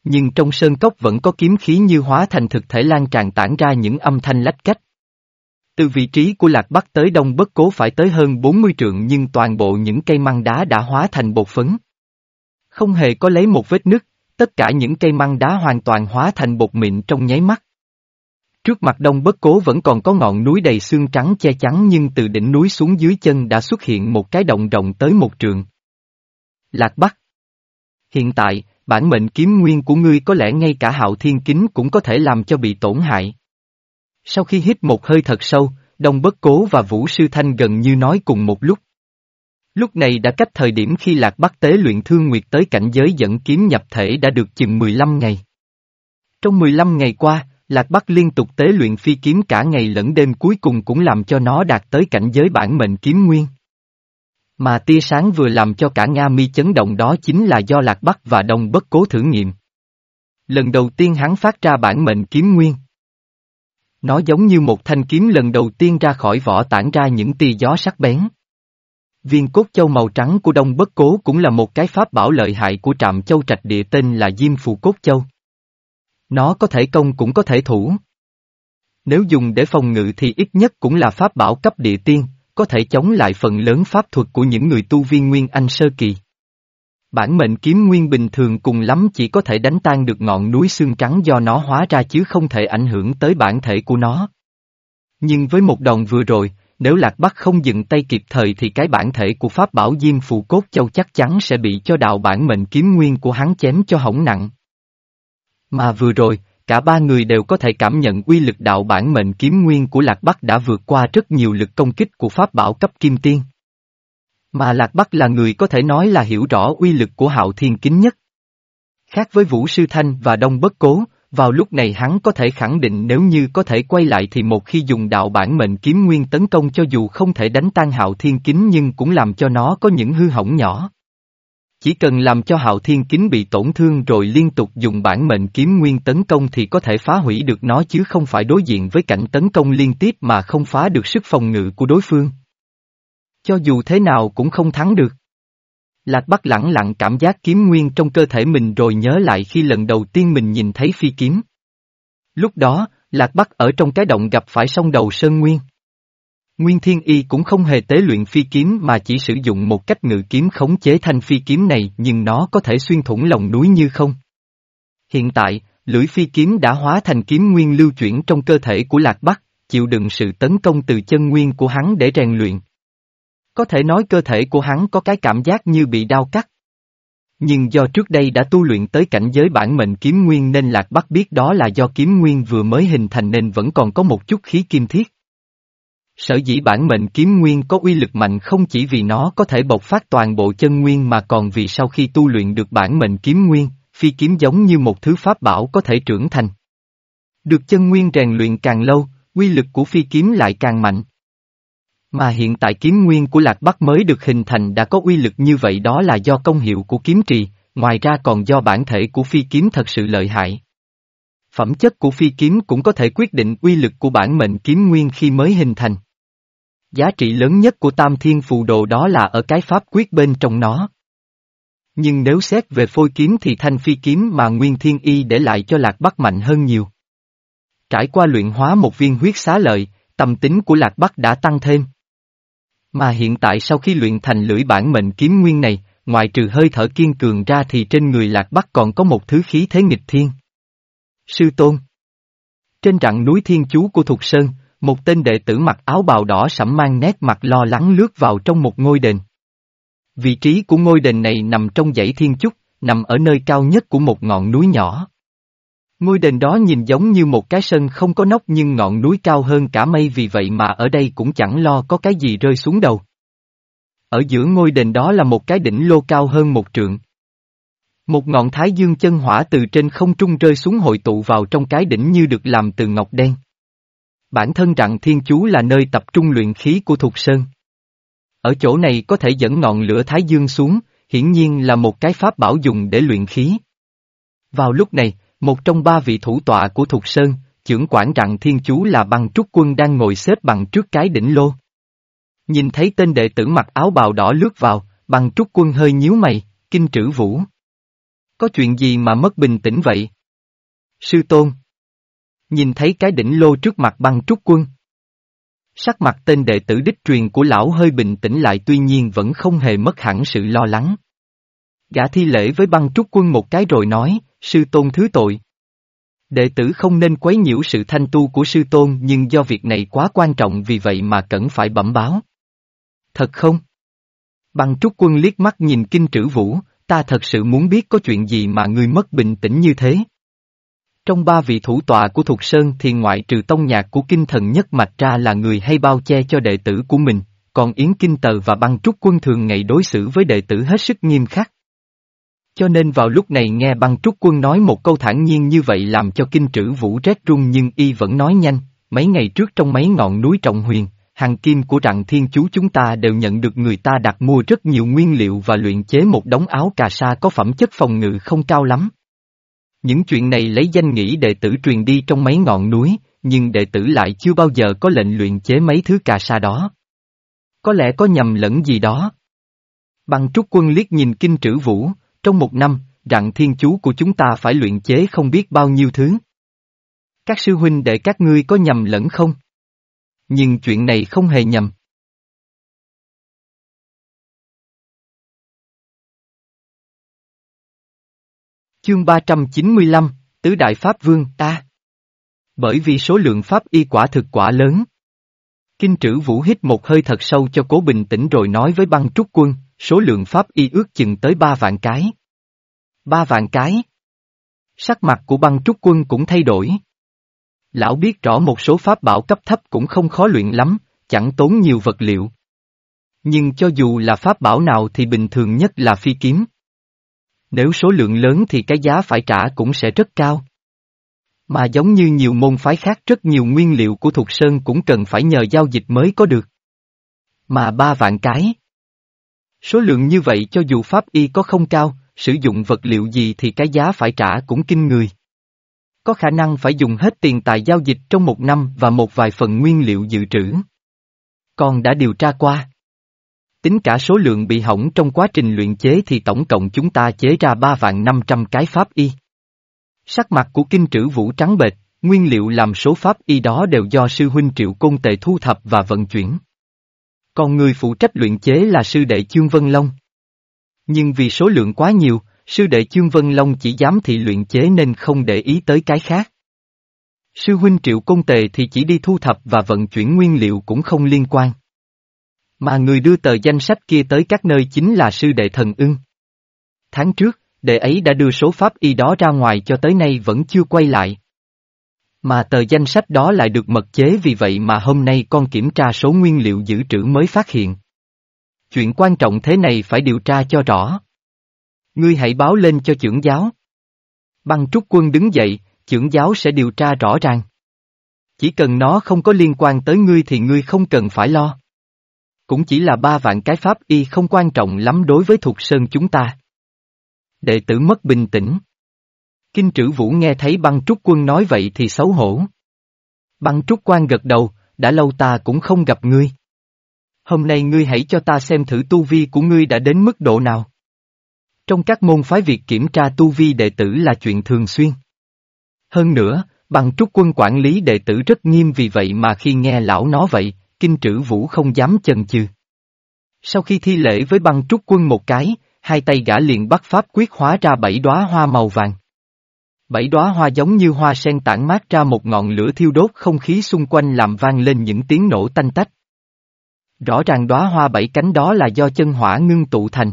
Nhưng trong sơn cốc vẫn có kiếm khí như hóa thành thực thể lan tràn tản ra những âm thanh lách cách. Từ vị trí của Lạc Bắc tới Đông bất cố phải tới hơn 40 trượng nhưng toàn bộ những cây măng đá đã hóa thành bột phấn. Không hề có lấy một vết nứt, tất cả những cây măng đá hoàn toàn hóa thành bột mịn trong nháy mắt. Trước mặt đông bất cố vẫn còn có ngọn núi đầy xương trắng che chắn nhưng từ đỉnh núi xuống dưới chân đã xuất hiện một cái động rộng tới một trường. Lạc Bắc Hiện tại, bản mệnh kiếm nguyên của ngươi có lẽ ngay cả hạo thiên kính cũng có thể làm cho bị tổn hại. Sau khi hít một hơi thật sâu, Đông Bất Cố và Vũ Sư Thanh gần như nói cùng một lúc. Lúc này đã cách thời điểm khi Lạc Bắc tế luyện thương nguyệt tới cảnh giới dẫn kiếm nhập thể đã được chừng 15 ngày. Trong 15 ngày qua, Lạc Bắc liên tục tế luyện phi kiếm cả ngày lẫn đêm cuối cùng cũng làm cho nó đạt tới cảnh giới bản mệnh kiếm nguyên. Mà tia sáng vừa làm cho cả Nga mi chấn động đó chính là do Lạc Bắc và Đông Bất Cố thử nghiệm. Lần đầu tiên hắn phát ra bản mệnh kiếm nguyên. Nó giống như một thanh kiếm lần đầu tiên ra khỏi vỏ tản ra những tia gió sắc bén. Viên cốt châu màu trắng của Đông Bất Cố cũng là một cái pháp bảo lợi hại của trạm châu trạch địa tên là Diêm Phù Cốt Châu. Nó có thể công cũng có thể thủ. Nếu dùng để phòng ngự thì ít nhất cũng là pháp bảo cấp địa tiên, có thể chống lại phần lớn pháp thuật của những người tu viên Nguyên Anh sơ kỳ. Bản mệnh kiếm nguyên bình thường cùng lắm chỉ có thể đánh tan được ngọn núi xương trắng do nó hóa ra chứ không thể ảnh hưởng tới bản thể của nó. Nhưng với một đòn vừa rồi, nếu Lạc Bắc không dừng tay kịp thời thì cái bản thể của Pháp Bảo Diêm Phù Cốt Châu chắc chắn sẽ bị cho đạo bản mệnh kiếm nguyên của hắn chém cho hỏng nặng. Mà vừa rồi, cả ba người đều có thể cảm nhận uy lực đạo bản mệnh kiếm nguyên của Lạc Bắc đã vượt qua rất nhiều lực công kích của Pháp Bảo cấp Kim Tiên. Mà Lạc Bắc là người có thể nói là hiểu rõ uy lực của hạo thiên kính nhất. Khác với Vũ Sư Thanh và Đông Bất Cố, vào lúc này hắn có thể khẳng định nếu như có thể quay lại thì một khi dùng đạo bản mệnh kiếm nguyên tấn công cho dù không thể đánh tan hạo thiên kính nhưng cũng làm cho nó có những hư hỏng nhỏ. Chỉ cần làm cho hạo thiên kính bị tổn thương rồi liên tục dùng bản mệnh kiếm nguyên tấn công thì có thể phá hủy được nó chứ không phải đối diện với cảnh tấn công liên tiếp mà không phá được sức phòng ngự của đối phương. Cho dù thế nào cũng không thắng được. Lạc Bắc lẳng lặng cảm giác kiếm nguyên trong cơ thể mình rồi nhớ lại khi lần đầu tiên mình nhìn thấy phi kiếm. Lúc đó, Lạc Bắc ở trong cái động gặp phải song đầu Sơn Nguyên. Nguyên Thiên Y cũng không hề tế luyện phi kiếm mà chỉ sử dụng một cách ngự kiếm khống chế thanh phi kiếm này nhưng nó có thể xuyên thủng lòng núi như không. Hiện tại, lưỡi phi kiếm đã hóa thành kiếm nguyên lưu chuyển trong cơ thể của Lạc Bắc, chịu đựng sự tấn công từ chân nguyên của hắn để rèn luyện. Có thể nói cơ thể của hắn có cái cảm giác như bị đau cắt. Nhưng do trước đây đã tu luyện tới cảnh giới bản mệnh kiếm nguyên nên Lạc Bắc biết đó là do kiếm nguyên vừa mới hình thành nên vẫn còn có một chút khí kim thiết. Sở dĩ bản mệnh kiếm nguyên có uy lực mạnh không chỉ vì nó có thể bộc phát toàn bộ chân nguyên mà còn vì sau khi tu luyện được bản mệnh kiếm nguyên, phi kiếm giống như một thứ pháp bảo có thể trưởng thành. Được chân nguyên rèn luyện càng lâu, uy lực của phi kiếm lại càng mạnh. Mà hiện tại kiếm nguyên của Lạc Bắc mới được hình thành đã có uy lực như vậy đó là do công hiệu của kiếm trì, ngoài ra còn do bản thể của phi kiếm thật sự lợi hại. Phẩm chất của phi kiếm cũng có thể quyết định uy lực của bản mệnh kiếm nguyên khi mới hình thành. Giá trị lớn nhất của tam thiên phù đồ đó là ở cái pháp quyết bên trong nó. Nhưng nếu xét về phôi kiếm thì thanh phi kiếm mà Nguyên Thiên Y để lại cho Lạc Bắc mạnh hơn nhiều. Trải qua luyện hóa một viên huyết xá lợi, tâm tính của Lạc Bắc đã tăng thêm. Mà hiện tại sau khi luyện thành lưỡi bản mệnh kiếm nguyên này, ngoài trừ hơi thở kiên cường ra thì trên người Lạc Bắc còn có một thứ khí thế nghịch thiên. Sư Tôn Trên rặng núi Thiên Chú của Thục Sơn, một tên đệ tử mặc áo bào đỏ sẫm mang nét mặt lo lắng lướt vào trong một ngôi đền. Vị trí của ngôi đền này nằm trong dãy Thiên Chúc, nằm ở nơi cao nhất của một ngọn núi nhỏ. Ngôi đền đó nhìn giống như một cái sân không có nóc nhưng ngọn núi cao hơn cả mây vì vậy mà ở đây cũng chẳng lo có cái gì rơi xuống đầu. Ở giữa ngôi đền đó là một cái đỉnh lô cao hơn một trượng. Một ngọn thái dương chân hỏa từ trên không trung rơi xuống hội tụ vào trong cái đỉnh như được làm từ ngọc đen. Bản thân rằng thiên chú là nơi tập trung luyện khí của Thục Sơn. Ở chỗ này có thể dẫn ngọn lửa thái dương xuống, hiển nhiên là một cái pháp bảo dùng để luyện khí. Vào lúc này, một trong ba vị thủ tọa của Thục Sơn, trưởng quản rằng thiên chú là băng trúc quân đang ngồi xếp bằng trước cái đỉnh lô. Nhìn thấy tên đệ tử mặc áo bào đỏ lướt vào, băng trúc quân hơi nhíu mày, kinh trữ vũ. Có chuyện gì mà mất bình tĩnh vậy? Sư tôn. Nhìn thấy cái đỉnh lô trước mặt băng trúc quân. Sắc mặt tên đệ tử đích truyền của lão hơi bình tĩnh lại tuy nhiên vẫn không hề mất hẳn sự lo lắng. Gã thi lễ với băng trúc quân một cái rồi nói, sư tôn thứ tội. Đệ tử không nên quấy nhiễu sự thanh tu của sư tôn nhưng do việc này quá quan trọng vì vậy mà cần phải bẩm báo. Thật không? Băng trúc quân liếc mắt nhìn kinh trữ vũ, ta thật sự muốn biết có chuyện gì mà ngươi mất bình tĩnh như thế. Trong ba vị thủ tọa của Thục Sơn thì ngoại trừ tông nhạc của kinh thần nhất mạch ra là người hay bao che cho đệ tử của mình, còn Yến Kinh Tờ và băng trúc quân thường ngày đối xử với đệ tử hết sức nghiêm khắc. Cho nên vào lúc này nghe băng trúc quân nói một câu thản nhiên như vậy làm cho kinh trữ vũ rét run nhưng y vẫn nói nhanh, mấy ngày trước trong mấy ngọn núi trọng huyền, hàng kim của rặng thiên chú chúng ta đều nhận được người ta đặt mua rất nhiều nguyên liệu và luyện chế một đống áo cà sa có phẩm chất phòng ngự không cao lắm. Những chuyện này lấy danh nghĩ đệ tử truyền đi trong mấy ngọn núi, nhưng đệ tử lại chưa bao giờ có lệnh luyện chế mấy thứ cà sa đó. Có lẽ có nhầm lẫn gì đó. bằng trúc quân liếc nhìn kinh trữ vũ, trong một năm, rằng thiên chú của chúng ta phải luyện chế không biết bao nhiêu thứ. Các sư huynh để các ngươi có nhầm lẫn không? Nhưng chuyện này không hề nhầm. Chương 395, Tứ Đại Pháp Vương ta. Bởi vì số lượng Pháp y quả thực quả lớn. Kinh trữ vũ hít một hơi thật sâu cho cố bình tĩnh rồi nói với băng trúc quân, số lượng Pháp y ước chừng tới ba vạn cái. Ba vạn cái. Sắc mặt của băng trúc quân cũng thay đổi. Lão biết rõ một số pháp bảo cấp thấp cũng không khó luyện lắm, chẳng tốn nhiều vật liệu. Nhưng cho dù là pháp bảo nào thì bình thường nhất là phi kiếm. Nếu số lượng lớn thì cái giá phải trả cũng sẽ rất cao. Mà giống như nhiều môn phái khác rất nhiều nguyên liệu của Thục Sơn cũng cần phải nhờ giao dịch mới có được. Mà ba vạn cái. Số lượng như vậy cho dù pháp y có không cao, sử dụng vật liệu gì thì cái giá phải trả cũng kinh người. Có khả năng phải dùng hết tiền tài giao dịch trong một năm và một vài phần nguyên liệu dự trữ. Con đã điều tra qua. Tính cả số lượng bị hỏng trong quá trình luyện chế thì tổng cộng chúng ta chế ra 3 vạn 500 cái pháp y. Sắc mặt của kinh trữ vũ trắng bệch, nguyên liệu làm số pháp y đó đều do sư huynh triệu côn tề thu thập và vận chuyển. Còn người phụ trách luyện chế là sư đệ Chương Vân Long. Nhưng vì số lượng quá nhiều, sư đệ Chương Vân Long chỉ dám thị luyện chế nên không để ý tới cái khác. Sư huynh triệu côn tề thì chỉ đi thu thập và vận chuyển nguyên liệu cũng không liên quan. Mà người đưa tờ danh sách kia tới các nơi chính là sư đệ thần ưng. Tháng trước, đệ ấy đã đưa số pháp y đó ra ngoài cho tới nay vẫn chưa quay lại. Mà tờ danh sách đó lại được mật chế vì vậy mà hôm nay con kiểm tra số nguyên liệu dự trữ mới phát hiện. Chuyện quan trọng thế này phải điều tra cho rõ. Ngươi hãy báo lên cho trưởng giáo. Băng trúc quân đứng dậy, trưởng giáo sẽ điều tra rõ ràng. Chỉ cần nó không có liên quan tới ngươi thì ngươi không cần phải lo. Cũng chỉ là ba vạn cái pháp y không quan trọng lắm đối với thuộc sơn chúng ta. Đệ tử mất bình tĩnh. Kinh trữ vũ nghe thấy băng trúc quân nói vậy thì xấu hổ. Băng trúc quan gật đầu, đã lâu ta cũng không gặp ngươi. Hôm nay ngươi hãy cho ta xem thử tu vi của ngươi đã đến mức độ nào. Trong các môn phái việc kiểm tra tu vi đệ tử là chuyện thường xuyên. Hơn nữa, băng trúc quân quản lý đệ tử rất nghiêm vì vậy mà khi nghe lão nói vậy, kinh trữ vũ không dám chần chừ. Sau khi thi lễ với băng trúc quân một cái, hai tay gã liền bắt pháp quyết hóa ra bảy đóa hoa màu vàng. Bảy đóa hoa giống như hoa sen tản mát ra một ngọn lửa thiêu đốt không khí xung quanh làm vang lên những tiếng nổ tanh tách. Rõ ràng đóa hoa bảy cánh đó là do chân hỏa ngưng tụ thành.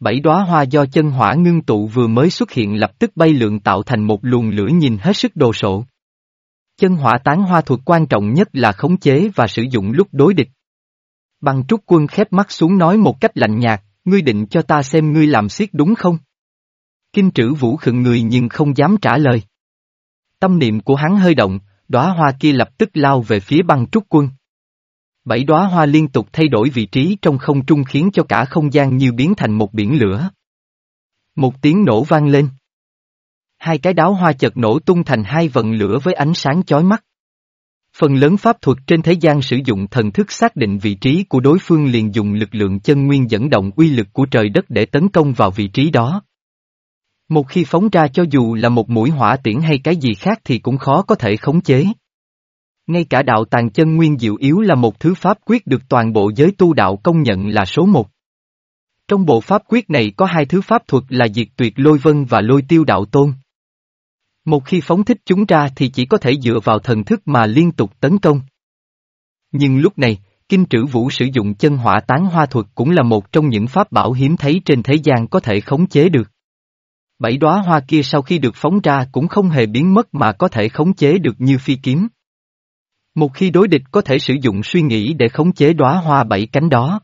Bảy đóa hoa do chân hỏa ngưng tụ vừa mới xuất hiện lập tức bay lượn tạo thành một luồng lửa nhìn hết sức đồ sộ. Chân hỏa tán hoa thuật quan trọng nhất là khống chế và sử dụng lúc đối địch. Băng trúc quân khép mắt xuống nói một cách lạnh nhạt, ngươi định cho ta xem ngươi làm xiết đúng không? Kinh trữ vũ khựng người nhưng không dám trả lời. Tâm niệm của hắn hơi động, đóa hoa kia lập tức lao về phía băng trúc quân. Bảy đóa hoa liên tục thay đổi vị trí trong không trung khiến cho cả không gian như biến thành một biển lửa. Một tiếng nổ vang lên. Hai cái đáo hoa chợt nổ tung thành hai vận lửa với ánh sáng chói mắt. Phần lớn pháp thuật trên thế gian sử dụng thần thức xác định vị trí của đối phương liền dùng lực lượng chân nguyên dẫn động uy lực của trời đất để tấn công vào vị trí đó. Một khi phóng ra cho dù là một mũi hỏa tiễn hay cái gì khác thì cũng khó có thể khống chế. Ngay cả đạo tàng chân nguyên diệu yếu là một thứ pháp quyết được toàn bộ giới tu đạo công nhận là số một. Trong bộ pháp quyết này có hai thứ pháp thuật là diệt tuyệt lôi vân và lôi tiêu đạo tôn. Một khi phóng thích chúng ra thì chỉ có thể dựa vào thần thức mà liên tục tấn công. Nhưng lúc này, Kinh Trữ Vũ sử dụng chân hỏa tán hoa thuật cũng là một trong những pháp bảo hiếm thấy trên thế gian có thể khống chế được. Bảy đóa hoa kia sau khi được phóng ra cũng không hề biến mất mà có thể khống chế được như phi kiếm. Một khi đối địch có thể sử dụng suy nghĩ để khống chế đóa hoa bảy cánh đó.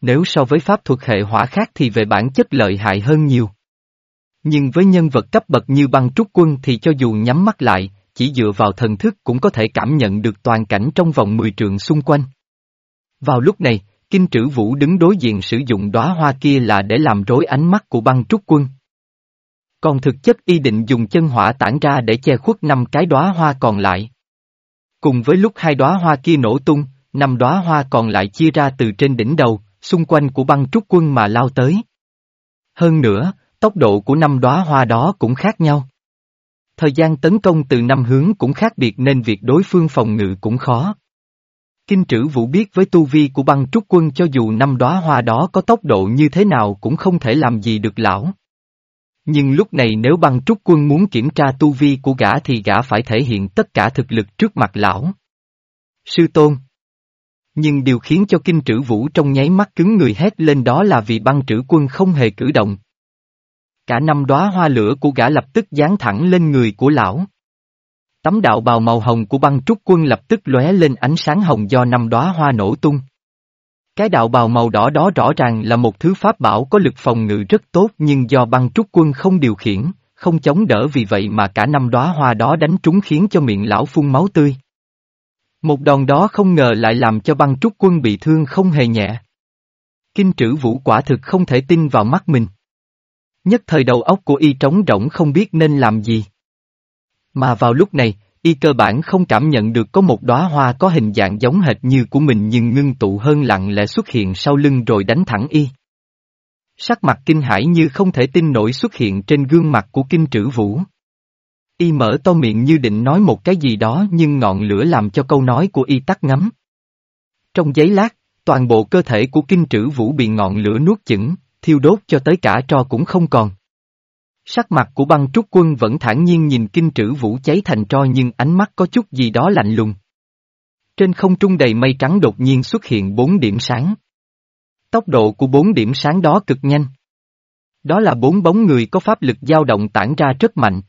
Nếu so với pháp thuật hệ hỏa khác thì về bản chất lợi hại hơn nhiều. Nhưng với nhân vật cấp bậc như băng trúc quân thì cho dù nhắm mắt lại, chỉ dựa vào thần thức cũng có thể cảm nhận được toàn cảnh trong vòng 10 trường xung quanh. Vào lúc này, Kinh Trữ Vũ đứng đối diện sử dụng đóa hoa kia là để làm rối ánh mắt của băng trúc quân. Còn thực chất y định dùng chân hỏa tản ra để che khuất năm cái đóa hoa còn lại. Cùng với lúc hai đóa hoa kia nổ tung, năm đóa hoa còn lại chia ra từ trên đỉnh đầu, xung quanh của băng trúc quân mà lao tới. Hơn nữa, tốc độ của năm đóa hoa đó cũng khác nhau. Thời gian tấn công từ năm hướng cũng khác biệt nên việc đối phương phòng ngự cũng khó. Kinh trữ vũ biết với tu vi của băng trúc quân cho dù năm đóa hoa đó có tốc độ như thế nào cũng không thể làm gì được lão. Nhưng lúc này nếu băng trúc quân muốn kiểm tra tu vi của gã thì gã phải thể hiện tất cả thực lực trước mặt lão. Sư tôn Nhưng điều khiến cho kinh trữ vũ trong nháy mắt cứng người hét lên đó là vì băng trữ quân không hề cử động. Cả năm đóa hoa lửa của gã lập tức dán thẳng lên người của lão. Tấm đạo bào màu hồng của băng trúc quân lập tức lóe lên ánh sáng hồng do năm đóa hoa nổ tung. Cái đạo bào màu đỏ đó rõ ràng là một thứ pháp bảo có lực phòng ngự rất tốt nhưng do băng trúc quân không điều khiển, không chống đỡ vì vậy mà cả năm đóa hoa đó đánh trúng khiến cho miệng lão phun máu tươi. Một đòn đó không ngờ lại làm cho băng trúc quân bị thương không hề nhẹ. Kinh trữ vũ quả thực không thể tin vào mắt mình. Nhất thời đầu óc của y trống rỗng không biết nên làm gì. Mà vào lúc này, y cơ bản không cảm nhận được có một đóa hoa có hình dạng giống hệt như của mình nhưng ngưng tụ hơn lặng lẽ xuất hiện sau lưng rồi đánh thẳng y. Sắc mặt kinh hãi như không thể tin nổi xuất hiện trên gương mặt của kinh trữ vũ. Y mở to miệng như định nói một cái gì đó nhưng ngọn lửa làm cho câu nói của y tắt ngấm. Trong giấy lát, toàn bộ cơ thể của kinh trữ vũ bị ngọn lửa nuốt chửng, thiêu đốt cho tới cả tro cũng không còn. Sắc mặt của băng trúc quân vẫn thản nhiên nhìn kinh trữ vũ cháy thành tro nhưng ánh mắt có chút gì đó lạnh lùng. Trên không trung đầy mây trắng đột nhiên xuất hiện bốn điểm sáng. Tốc độ của bốn điểm sáng đó cực nhanh. Đó là bốn bóng người có pháp lực dao động tản ra rất mạnh.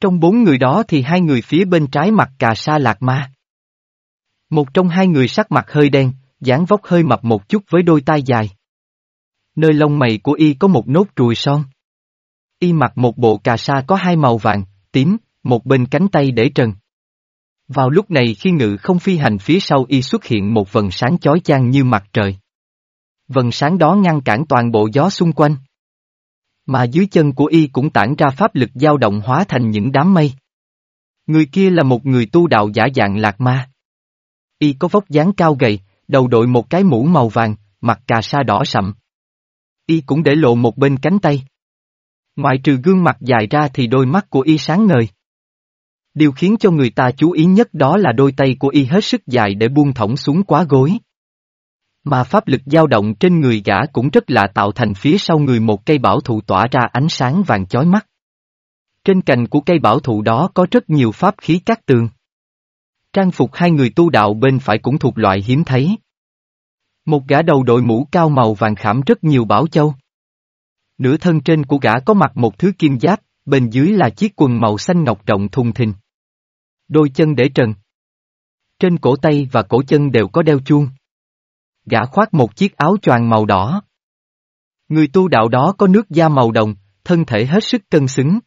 Trong bốn người đó thì hai người phía bên trái mặt cà sa lạc ma. Một trong hai người sắc mặt hơi đen, dáng vóc hơi mập một chút với đôi tai dài. Nơi lông mày của y có một nốt ruồi son. Y mặc một bộ cà sa có hai màu vàng, tím, một bên cánh tay để trần. Vào lúc này khi ngự không phi hành phía sau y xuất hiện một vần sáng chói chang như mặt trời. Vần sáng đó ngăn cản toàn bộ gió xung quanh. Mà dưới chân của y cũng tản ra pháp lực dao động hóa thành những đám mây. Người kia là một người tu đạo giả dạng lạc ma. Y có vóc dáng cao gầy, đầu đội một cái mũ màu vàng, mặt cà sa đỏ sậm. Y cũng để lộ một bên cánh tay. Ngoại trừ gương mặt dài ra thì đôi mắt của y sáng ngời. Điều khiến cho người ta chú ý nhất đó là đôi tay của y hết sức dài để buông thõng xuống quá gối. Mà pháp lực dao động trên người gã cũng rất lạ tạo thành phía sau người một cây bảo thụ tỏa ra ánh sáng vàng chói mắt. Trên cành của cây bảo thụ đó có rất nhiều pháp khí cát tường. Trang phục hai người tu đạo bên phải cũng thuộc loại hiếm thấy. Một gã đầu đội mũ cao màu vàng khảm rất nhiều bảo châu. Nửa thân trên của gã có mặc một thứ kim giáp, bên dưới là chiếc quần màu xanh ngọc rộng thùng thình. Đôi chân để trần. Trên cổ tay và cổ chân đều có đeo chuông. Gã khoác một chiếc áo choàng màu đỏ. Người tu đạo đó có nước da màu đồng, thân thể hết sức cân xứng.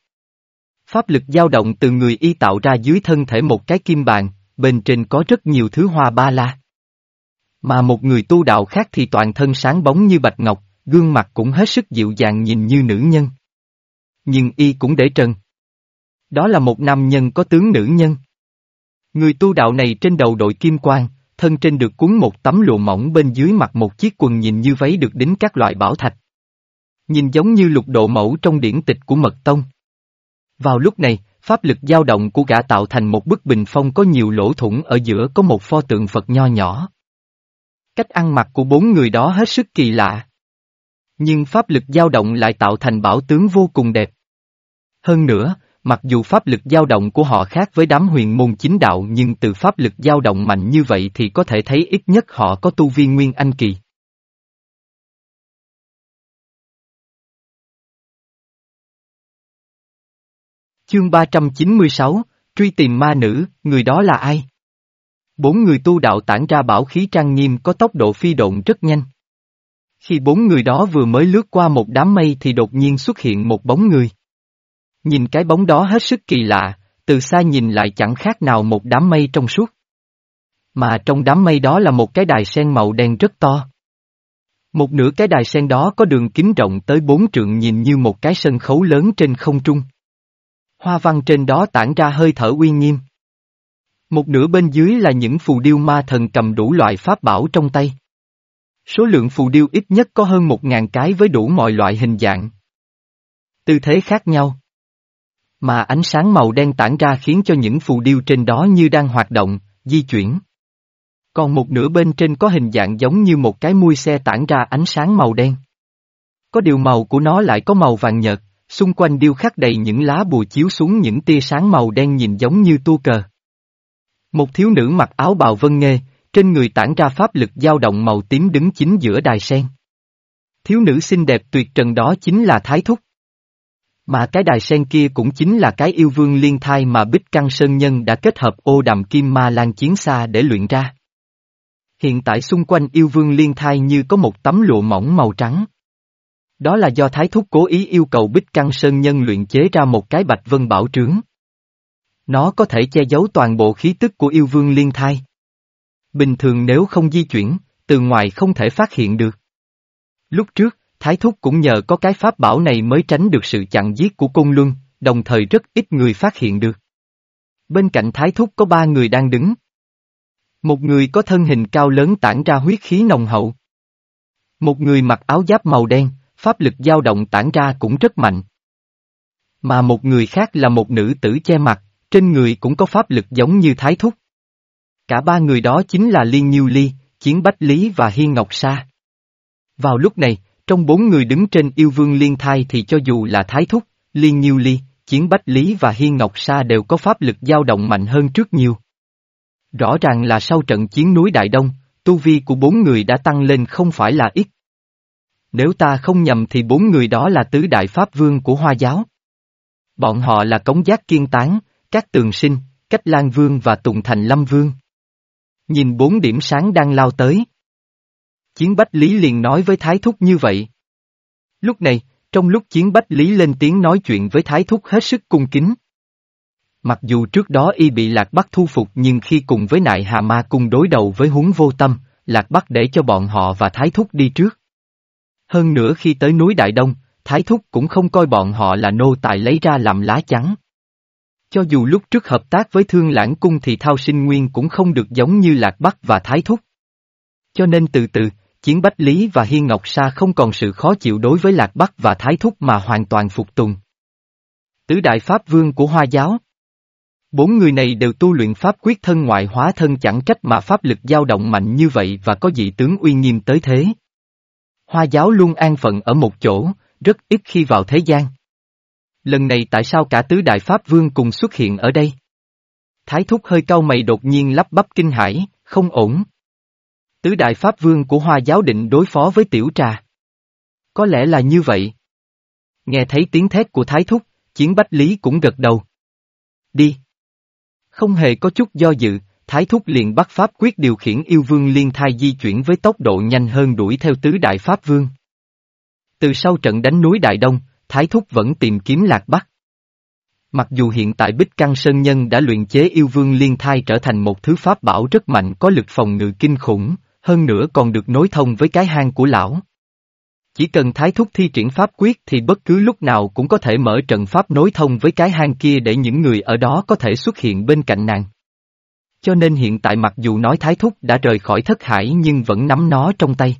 Pháp lực dao động từ người y tạo ra dưới thân thể một cái kim bàn, bên trên có rất nhiều thứ hoa ba la. Mà một người tu đạo khác thì toàn thân sáng bóng như bạch ngọc, gương mặt cũng hết sức dịu dàng nhìn như nữ nhân. Nhưng y cũng để trần. Đó là một nam nhân có tướng nữ nhân. Người tu đạo này trên đầu đội kim quang, thân trên được cuốn một tấm lụa mỏng bên dưới mặc một chiếc quần nhìn như váy được đính các loại bảo thạch. Nhìn giống như lục độ mẫu trong điển tịch của Mật Tông. Vào lúc này, pháp lực dao động của gã tạo thành một bức bình phong có nhiều lỗ thủng ở giữa có một pho tượng Phật nho nhỏ. Cách ăn mặc của bốn người đó hết sức kỳ lạ. Nhưng pháp lực dao động lại tạo thành bảo tướng vô cùng đẹp. Hơn nữa, mặc dù pháp lực dao động của họ khác với đám huyền môn chính đạo nhưng từ pháp lực dao động mạnh như vậy thì có thể thấy ít nhất họ có tu vi nguyên anh kỳ. Chương 396, truy tìm ma nữ, người đó là ai? Bốn người tu đạo tản ra bảo khí trang nghiêm có tốc độ phi độn rất nhanh. Khi bốn người đó vừa mới lướt qua một đám mây thì đột nhiên xuất hiện một bóng người. Nhìn cái bóng đó hết sức kỳ lạ, từ xa nhìn lại chẳng khác nào một đám mây trong suốt. Mà trong đám mây đó là một cái đài sen màu đen rất to. Một nửa cái đài sen đó có đường kính rộng tới bốn trượng nhìn như một cái sân khấu lớn trên không trung. Hoa văn trên đó tản ra hơi thở uy nghiêm. Một nửa bên dưới là những phù điêu ma thần cầm đủ loại pháp bảo trong tay. Số lượng phù điêu ít nhất có hơn một ngàn cái với đủ mọi loại hình dạng. Tư thế khác nhau. Mà ánh sáng màu đen tản ra khiến cho những phù điêu trên đó như đang hoạt động, di chuyển. Còn một nửa bên trên có hình dạng giống như một cái mui xe tản ra ánh sáng màu đen. Có điều màu của nó lại có màu vàng nhợt, xung quanh điêu khắc đầy những lá bùa chiếu xuống những tia sáng màu đen nhìn giống như tu cờ. Một thiếu nữ mặc áo bào vân nghê, trên người tản ra pháp lực dao động màu tím đứng chính giữa đài sen. Thiếu nữ xinh đẹp tuyệt trần đó chính là Thái Thúc. Mà cái đài sen kia cũng chính là cái yêu vương liên thai mà Bích Căng Sơn Nhân đã kết hợp ô đàm kim ma lan chiến xa để luyện ra. Hiện tại xung quanh yêu vương liên thai như có một tấm lụa mỏng màu trắng. Đó là do Thái Thúc cố ý yêu cầu Bích Căng Sơn Nhân luyện chế ra một cái bạch vân bảo trướng. Nó có thể che giấu toàn bộ khí tức của yêu vương liên thai. Bình thường nếu không di chuyển, từ ngoài không thể phát hiện được. Lúc trước, Thái Thúc cũng nhờ có cái pháp bảo này mới tránh được sự chặn giết của Côn Luân, đồng thời rất ít người phát hiện được. Bên cạnh Thái Thúc có ba người đang đứng. Một người có thân hình cao lớn tản ra huyết khí nồng hậu. Một người mặc áo giáp màu đen, pháp lực dao động tản ra cũng rất mạnh. Mà một người khác là một nữ tử che mặt, trên người cũng có pháp lực giống như Thái Thúc. Cả ba người đó chính là Liên Nhiêu Ly, Chiến Bách Lý và Hiên Ngọc Sa. Vào lúc này, trong bốn người đứng trên yêu vương liên thai thì cho dù là Thái Thúc, Liên Nhiêu Ly, Chiến Bách Lý và Hiên Ngọc Sa đều có pháp lực dao động mạnh hơn trước nhiều. Rõ ràng là sau trận chiến núi Đại Đông, tu vi của bốn người đã tăng lên không phải là ít. Nếu ta không nhầm thì bốn người đó là tứ đại pháp vương của Hoa giáo. Bọn họ là Cống Giác Kiên Tán, các Tường Sinh, Cách Lan Vương và Tùng Thành Lâm Vương. Nhìn bốn điểm sáng đang lao tới. Chiến Bách Lý liền nói với Thái Thúc như vậy. Lúc này, trong lúc Chiến Bách Lý lên tiếng nói chuyện với Thái Thúc hết sức cung kính. Mặc dù trước đó y bị Lạc Bắc thu phục nhưng khi cùng với nại Hà Ma cùng đối đầu với huống vô tâm, Lạc Bắc để cho bọn họ và Thái Thúc đi trước. Hơn nữa khi tới núi Đại Đông, Thái Thúc cũng không coi bọn họ là nô tài lấy ra làm lá chắn. Cho dù lúc trước hợp tác với Thương Lãng Cung thì Thao Sinh Nguyên cũng không được giống như Lạc Bắc và Thái Thúc. Cho nên từ từ, Chiến Bách Lý và Hiên Ngọc Sa không còn sự khó chịu đối với Lạc Bắc và Thái Thúc mà hoàn toàn phục tùng. Tứ Đại Pháp Vương của Hoa Giáo Bốn người này đều tu luyện pháp quyết thân ngoại hóa thân chẳng trách mà pháp lực dao động mạnh như vậy và có dị tướng uy nghiêm tới thế. Hoa giáo luôn an phận ở một chỗ, rất ít khi vào thế gian. Lần này tại sao cả tứ đại pháp vương cùng xuất hiện ở đây? Thái thúc hơi cau mày đột nhiên lắp bắp kinh hãi, không ổn. Tứ đại pháp vương của hoa giáo định đối phó với tiểu trà. Có lẽ là như vậy. Nghe thấy tiếng thét của thái thúc, chiến bách lý cũng gật đầu. Đi. Không hề có chút do dự, Thái Thúc liền bắt Pháp quyết điều khiển yêu vương liên thai di chuyển với tốc độ nhanh hơn đuổi theo tứ đại Pháp vương. Từ sau trận đánh núi Đại Đông, Thái Thúc vẫn tìm kiếm Lạc Bắc. Mặc dù hiện tại Bích Căng Sơn Nhân đã luyện chế yêu vương liên thai trở thành một thứ pháp bảo rất mạnh có lực phòng ngự kinh khủng, hơn nữa còn được nối thông với cái hang của lão. Chỉ cần thái thúc thi triển pháp quyết thì bất cứ lúc nào cũng có thể mở trận pháp nối thông với cái hang kia để những người ở đó có thể xuất hiện bên cạnh nàng. Cho nên hiện tại mặc dù nói thái thúc đã rời khỏi thất hải nhưng vẫn nắm nó trong tay.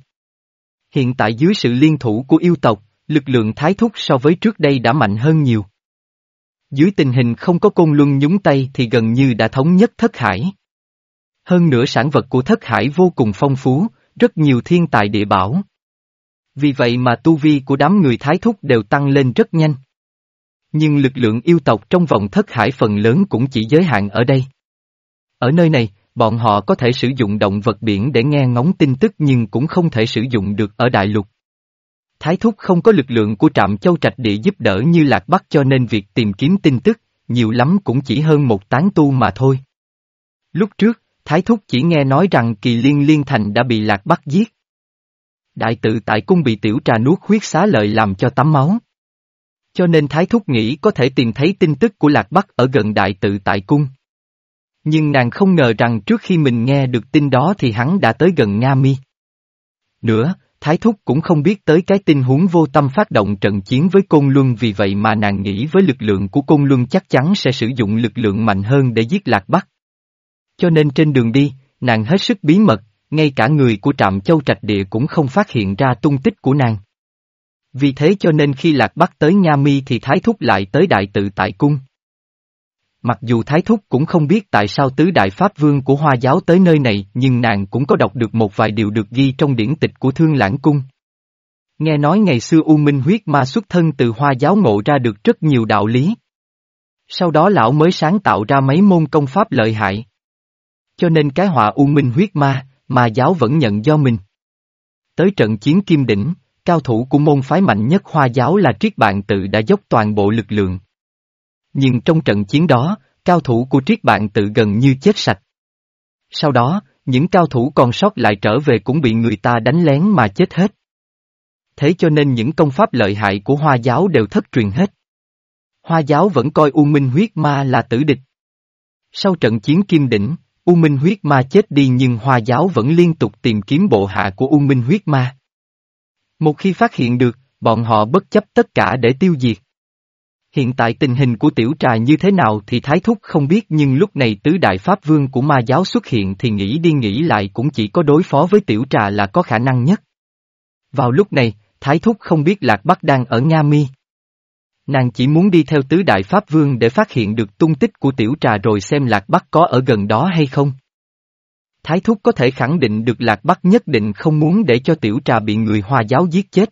Hiện tại dưới sự liên thủ của yêu tộc, lực lượng thái thúc so với trước đây đã mạnh hơn nhiều. Dưới tình hình không có côn luân nhúng tay thì gần như đã thống nhất thất hải. Hơn nữa sản vật của thất hải vô cùng phong phú, rất nhiều thiên tài địa bảo. Vì vậy mà tu vi của đám người thái thúc đều tăng lên rất nhanh. Nhưng lực lượng yêu tộc trong vòng thất hải phần lớn cũng chỉ giới hạn ở đây. Ở nơi này, bọn họ có thể sử dụng động vật biển để nghe ngóng tin tức nhưng cũng không thể sử dụng được ở đại lục. Thái thúc không có lực lượng của trạm châu trạch địa giúp đỡ như lạc bắc cho nên việc tìm kiếm tin tức, nhiều lắm cũng chỉ hơn một tán tu mà thôi. Lúc trước, Thái thúc chỉ nghe nói rằng kỳ liên liên thành đã bị lạc bắc giết. Đại tự tại cung bị tiểu trà nuốt huyết xá lợi làm cho tắm máu. Cho nên Thái Thúc nghĩ có thể tìm thấy tin tức của Lạc Bắc ở gần đại tự tại cung. Nhưng nàng không ngờ rằng trước khi mình nghe được tin đó thì hắn đã tới gần Nga Mi. Nữa, Thái Thúc cũng không biết tới cái tình huống vô tâm phát động trận chiến với Côn Luân vì vậy mà nàng nghĩ với lực lượng của Côn Luân chắc chắn sẽ sử dụng lực lượng mạnh hơn để giết Lạc Bắc. Cho nên trên đường đi, nàng hết sức bí mật, ngay cả người của trạm châu trạch địa cũng không phát hiện ra tung tích của nàng. Vì thế cho nên khi Lạc Bắc tới Nha Mi thì Thái Thúc lại tới Đại Tự Tại Cung. Mặc dù Thái Thúc cũng không biết tại sao tứ đại pháp vương của Hoa giáo tới nơi này nhưng nàng cũng có đọc được một vài điều được ghi trong điển tịch của Thương Lãng Cung. Nghe nói ngày xưa U Minh huyết ma xuất thân từ Hoa giáo ngộ ra được rất nhiều đạo lý. Sau đó lão mới sáng tạo ra mấy môn công pháp lợi hại. Cho nên cái họa U Minh huyết ma, mà giáo vẫn nhận do mình. Tới trận chiến kim đỉnh, cao thủ của môn phái mạnh nhất hoa giáo là triết bạn tự đã dốc toàn bộ lực lượng. Nhưng trong trận chiến đó, cao thủ của triết bạn tự gần như chết sạch. Sau đó, những cao thủ còn sót lại trở về cũng bị người ta đánh lén mà chết hết. Thế cho nên những công pháp lợi hại của hoa giáo đều thất truyền hết. Hoa giáo vẫn coi U Minh huyết ma là tử địch. Sau trận chiến kim đỉnh, U Minh huyết ma chết đi nhưng Hoa giáo vẫn liên tục tìm kiếm bộ hạ của U Minh huyết ma. Một khi phát hiện được, bọn họ bất chấp tất cả để tiêu diệt. Hiện tại tình hình của tiểu trà như thế nào thì Thái Thúc không biết nhưng lúc này tứ đại pháp vương của ma giáo xuất hiện thì nghĩ đi nghĩ lại cũng chỉ có đối phó với tiểu trà là có khả năng nhất. Vào lúc này, Thái Thúc không biết Lạc Bắc đang ở Nga Mi. Nàng chỉ muốn đi theo tứ đại pháp vương để phát hiện được tung tích của tiểu trà rồi xem Lạc Bắc có ở gần đó hay không. Thái Thúc có thể khẳng định được Lạc Bắc nhất định không muốn để cho tiểu trà bị người Hoa giáo giết chết.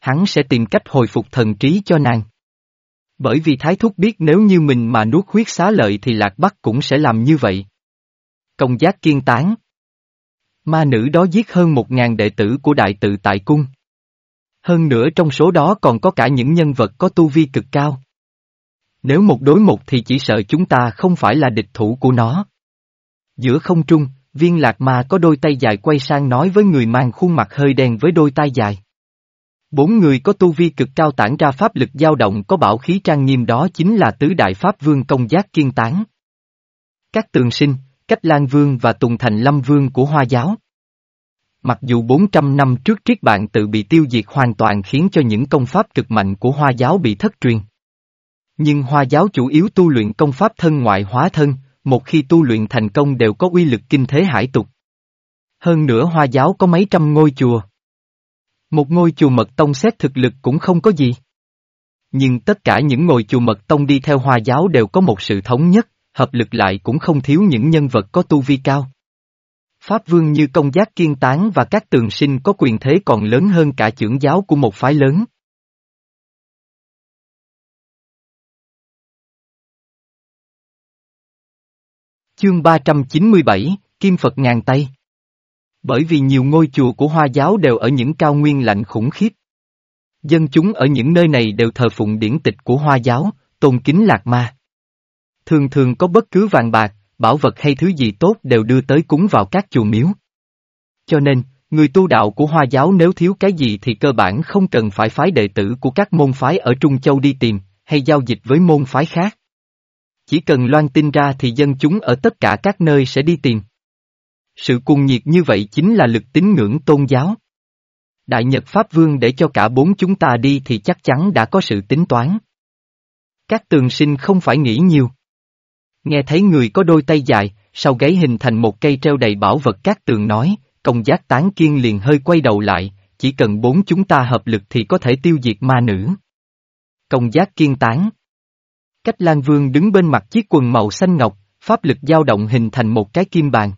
Hắn sẽ tìm cách hồi phục thần trí cho nàng. Bởi vì Thái Thúc biết nếu như mình mà nuốt huyết xá lợi thì Lạc Bắc cũng sẽ làm như vậy. Công giác kiên tán Ma nữ đó giết hơn một ngàn đệ tử của đại tự tại cung. Hơn nữa trong số đó còn có cả những nhân vật có tu vi cực cao. Nếu một đối một thì chỉ sợ chúng ta không phải là địch thủ của nó. Giữa không trung, viên lạc ma có đôi tay dài quay sang nói với người mang khuôn mặt hơi đen với đôi tay dài. Bốn người có tu vi cực cao tản ra pháp lực dao động có bảo khí trang nghiêm đó chính là tứ đại pháp vương công giác kiên tán. Các tường sinh, cách Lan Vương và Tùng Thành Lâm Vương của Hoa giáo. Mặc dù 400 năm trước triết bạn tự bị tiêu diệt hoàn toàn khiến cho những công pháp cực mạnh của Hoa giáo bị thất truyền. Nhưng Hoa giáo chủ yếu tu luyện công pháp thân ngoại hóa thân, một khi tu luyện thành công đều có uy lực kinh thế hải tục. Hơn nữa Hoa giáo có mấy trăm ngôi chùa. Một ngôi chùa mật tông xét thực lực cũng không có gì. Nhưng tất cả những ngôi chùa mật tông đi theo Hoa giáo đều có một sự thống nhất, hợp lực lại cũng không thiếu những nhân vật có tu vi cao. Pháp vương như công giác kiên tán và các tường sinh có quyền thế còn lớn hơn cả trưởng giáo của một phái lớn. Chương 397, Kim Phật ngàn tay bởi vì nhiều ngôi chùa của Hoa giáo đều ở những cao nguyên lạnh khủng khiếp. Dân chúng ở những nơi này đều thờ phụng điển tịch của Hoa giáo, tôn kính lạc ma. Thường thường có bất cứ vàng bạc, bảo vật hay thứ gì tốt đều đưa tới cúng vào các chùa miếu. Cho nên, người tu đạo của Hoa giáo nếu thiếu cái gì thì cơ bản không cần phải phái đệ tử của các môn phái ở Trung Châu đi tìm, hay giao dịch với môn phái khác. Chỉ cần loan tin ra thì dân chúng ở tất cả các nơi sẽ đi tìm. Sự cuồng nhiệt như vậy chính là lực tín ngưỡng tôn giáo. Đại Nhật Pháp Vương để cho cả bốn chúng ta đi thì chắc chắn đã có sự tính toán. Các tường sinh không phải nghĩ nhiều. Nghe thấy người có đôi tay dài, sau gáy hình thành một cây treo đầy bảo vật các tường nói, công giác tán kiên liền hơi quay đầu lại, chỉ cần bốn chúng ta hợp lực thì có thể tiêu diệt ma nữ. Công giác kiên tán. Cách Lan Vương đứng bên mặt chiếc quần màu xanh ngọc, pháp lực dao động hình thành một cái kim bàn.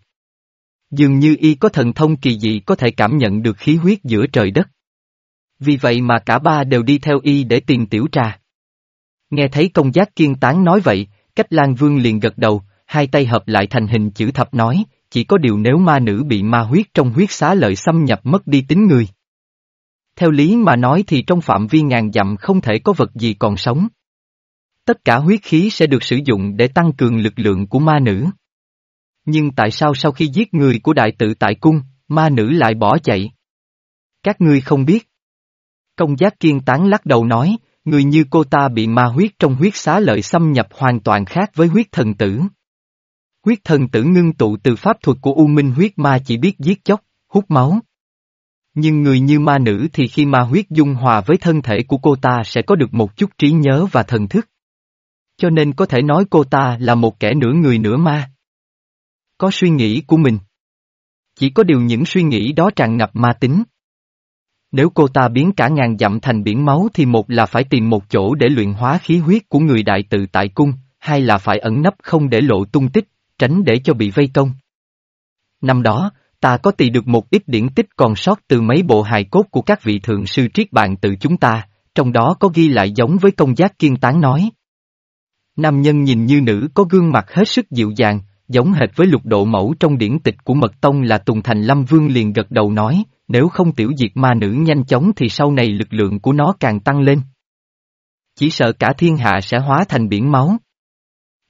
Dường như y có thần thông kỳ dị có thể cảm nhận được khí huyết giữa trời đất. Vì vậy mà cả ba đều đi theo y để tìm tiểu trà. Nghe thấy công giác kiên tán nói vậy, Cách Lan Vương liền gật đầu, hai tay hợp lại thành hình chữ thập nói, chỉ có điều nếu ma nữ bị ma huyết trong huyết xá lợi xâm nhập mất đi tính người. Theo lý mà nói thì trong phạm vi ngàn dặm không thể có vật gì còn sống. Tất cả huyết khí sẽ được sử dụng để tăng cường lực lượng của ma nữ. Nhưng tại sao sau khi giết người của đại tự tại cung, ma nữ lại bỏ chạy? Các ngươi không biết. Công giác kiên tán lắc đầu nói, Người như cô ta bị ma huyết trong huyết xá lợi xâm nhập hoàn toàn khác với huyết thần tử. Huyết thần tử ngưng tụ từ pháp thuật của U Minh huyết ma chỉ biết giết chóc, hút máu. Nhưng người như ma nữ thì khi ma huyết dung hòa với thân thể của cô ta sẽ có được một chút trí nhớ và thần thức. Cho nên có thể nói cô ta là một kẻ nửa người nửa ma. Có suy nghĩ của mình. Chỉ có điều những suy nghĩ đó tràn ngập ma tính. Nếu cô ta biến cả ngàn dặm thành biển máu thì một là phải tìm một chỗ để luyện hóa khí huyết của người đại tự tại cung, hai là phải ẩn nấp không để lộ tung tích, tránh để cho bị vây công. Năm đó, ta có tìm được một ít điển tích còn sót từ mấy bộ hài cốt của các vị thượng sư triết bạn tự chúng ta, trong đó có ghi lại giống với công giác kiên tán nói. Nam nhân nhìn như nữ có gương mặt hết sức dịu dàng, giống hệt với lục độ mẫu trong điển tịch của Mật Tông là Tùng Thành Lâm Vương liền gật đầu nói, nếu không tiểu diệt ma nữ nhanh chóng thì sau này lực lượng của nó càng tăng lên. Chỉ sợ cả thiên hạ sẽ hóa thành biển máu.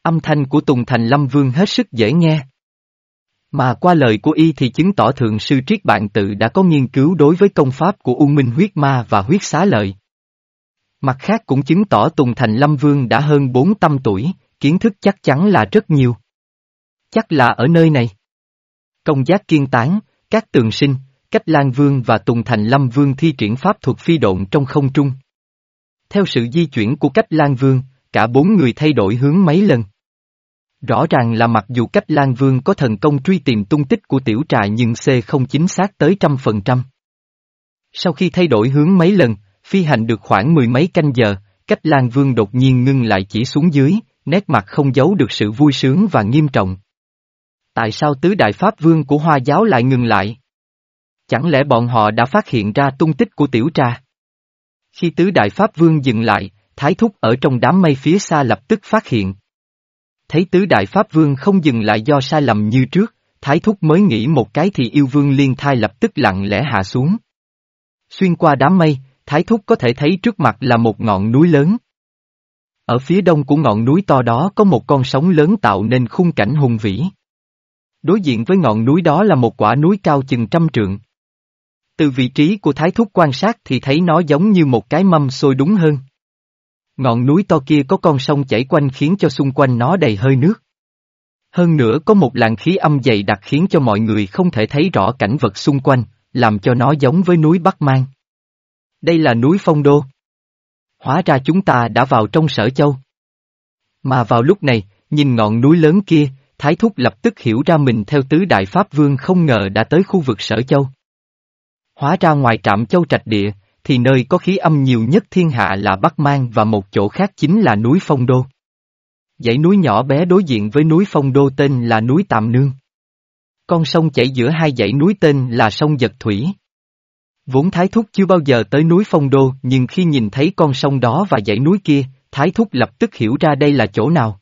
Âm thanh của Tùng Thành Lâm Vương hết sức dễ nghe. Mà qua lời của y thì chứng tỏ thượng sư triết bạn tự đã có nghiên cứu đối với công pháp của U Minh huyết ma và huyết xá lợi. Mặt khác cũng chứng tỏ Tùng Thành Lâm Vương đã hơn 400 tuổi, kiến thức chắc chắn là rất nhiều. Chắc là ở nơi này. Công giác kiên tán, các tường sinh, Cách Lan Vương và Tùng Thành Lâm Vương thi triển pháp thuật phi độn trong không trung. Theo sự di chuyển của Cách Lan Vương, cả bốn người thay đổi hướng mấy lần. Rõ ràng là mặc dù Cách Lan Vương có thần công truy tìm tung tích của tiểu trại nhưng C không chính xác tới trăm phần trăm. Sau khi thay đổi hướng mấy lần, phi hành được khoảng mười mấy canh giờ, Cách Lan Vương đột nhiên ngưng lại chỉ xuống dưới, nét mặt không giấu được sự vui sướng và nghiêm trọng. Tại sao tứ đại pháp vương của Hoa giáo lại ngừng lại? Chẳng lẽ bọn họ đã phát hiện ra tung tích của tiểu Tra? Khi tứ đại pháp vương dừng lại, thái thúc ở trong đám mây phía xa lập tức phát hiện. Thấy tứ đại pháp vương không dừng lại do sai lầm như trước, thái thúc mới nghĩ một cái thì yêu vương liên thai lập tức lặng lẽ hạ xuống. Xuyên qua đám mây, thái thúc có thể thấy trước mặt là một ngọn núi lớn. Ở phía đông của ngọn núi to đó có một con sóng lớn tạo nên khung cảnh hùng vĩ. Đối diện với ngọn núi đó là một quả núi cao chừng trăm trượng. Từ vị trí của thái thúc quan sát thì thấy nó giống như một cái mâm sôi đúng hơn. Ngọn núi to kia có con sông chảy quanh khiến cho xung quanh nó đầy hơi nước. Hơn nữa có một làn khí âm dày đặc khiến cho mọi người không thể thấy rõ cảnh vật xung quanh, làm cho nó giống với núi Bắc Mang. Đây là núi Phong Đô. Hóa ra chúng ta đã vào trong sở châu. Mà vào lúc này, nhìn ngọn núi lớn kia, Thái Thúc lập tức hiểu ra mình theo tứ đại pháp vương không ngờ đã tới khu vực sở châu. Hóa ra ngoài trạm châu trạch địa, thì nơi có khí âm nhiều nhất thiên hạ là Bắc Mang và một chỗ khác chính là núi Phong Đô. Dãy núi nhỏ bé đối diện với núi Phong Đô tên là núi Tạm Nương. Con sông chảy giữa hai dãy núi tên là sông Giật Thủy. Vốn Thái Thúc chưa bao giờ tới núi Phong Đô nhưng khi nhìn thấy con sông đó và dãy núi kia, Thái Thúc lập tức hiểu ra đây là chỗ nào.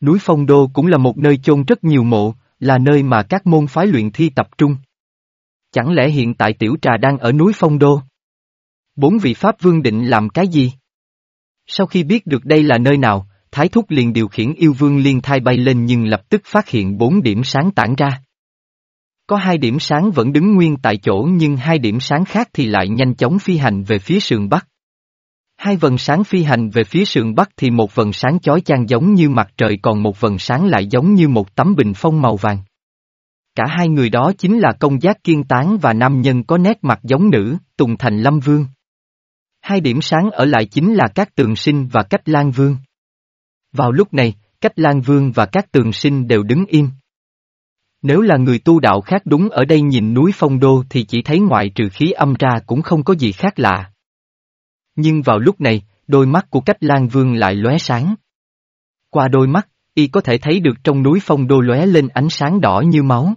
Núi Phong Đô cũng là một nơi chôn rất nhiều mộ, là nơi mà các môn phái luyện thi tập trung. Chẳng lẽ hiện tại Tiểu Trà đang ở núi Phong Đô? Bốn vị Pháp Vương định làm cái gì? Sau khi biết được đây là nơi nào, Thái Thúc liền điều khiển yêu vương liên thai bay lên nhưng lập tức phát hiện bốn điểm sáng tản ra. Có hai điểm sáng vẫn đứng nguyên tại chỗ nhưng hai điểm sáng khác thì lại nhanh chóng phi hành về phía sườn Bắc. Hai vần sáng phi hành về phía sườn Bắc thì một vần sáng chói chang giống như mặt trời còn một vần sáng lại giống như một tấm bình phong màu vàng. Cả hai người đó chính là công giác kiên tán và nam nhân có nét mặt giống nữ, Tùng Thành Lâm Vương. Hai điểm sáng ở lại chính là các tường sinh và cách Lan Vương. Vào lúc này, cách Lan Vương và các tường sinh đều đứng im. Nếu là người tu đạo khác đúng ở đây nhìn núi phong đô thì chỉ thấy ngoại trừ khí âm ra cũng không có gì khác lạ. Nhưng vào lúc này, đôi mắt của cách Lan Vương lại lóe sáng. Qua đôi mắt, y có thể thấy được trong núi phong đô lóe lên ánh sáng đỏ như máu.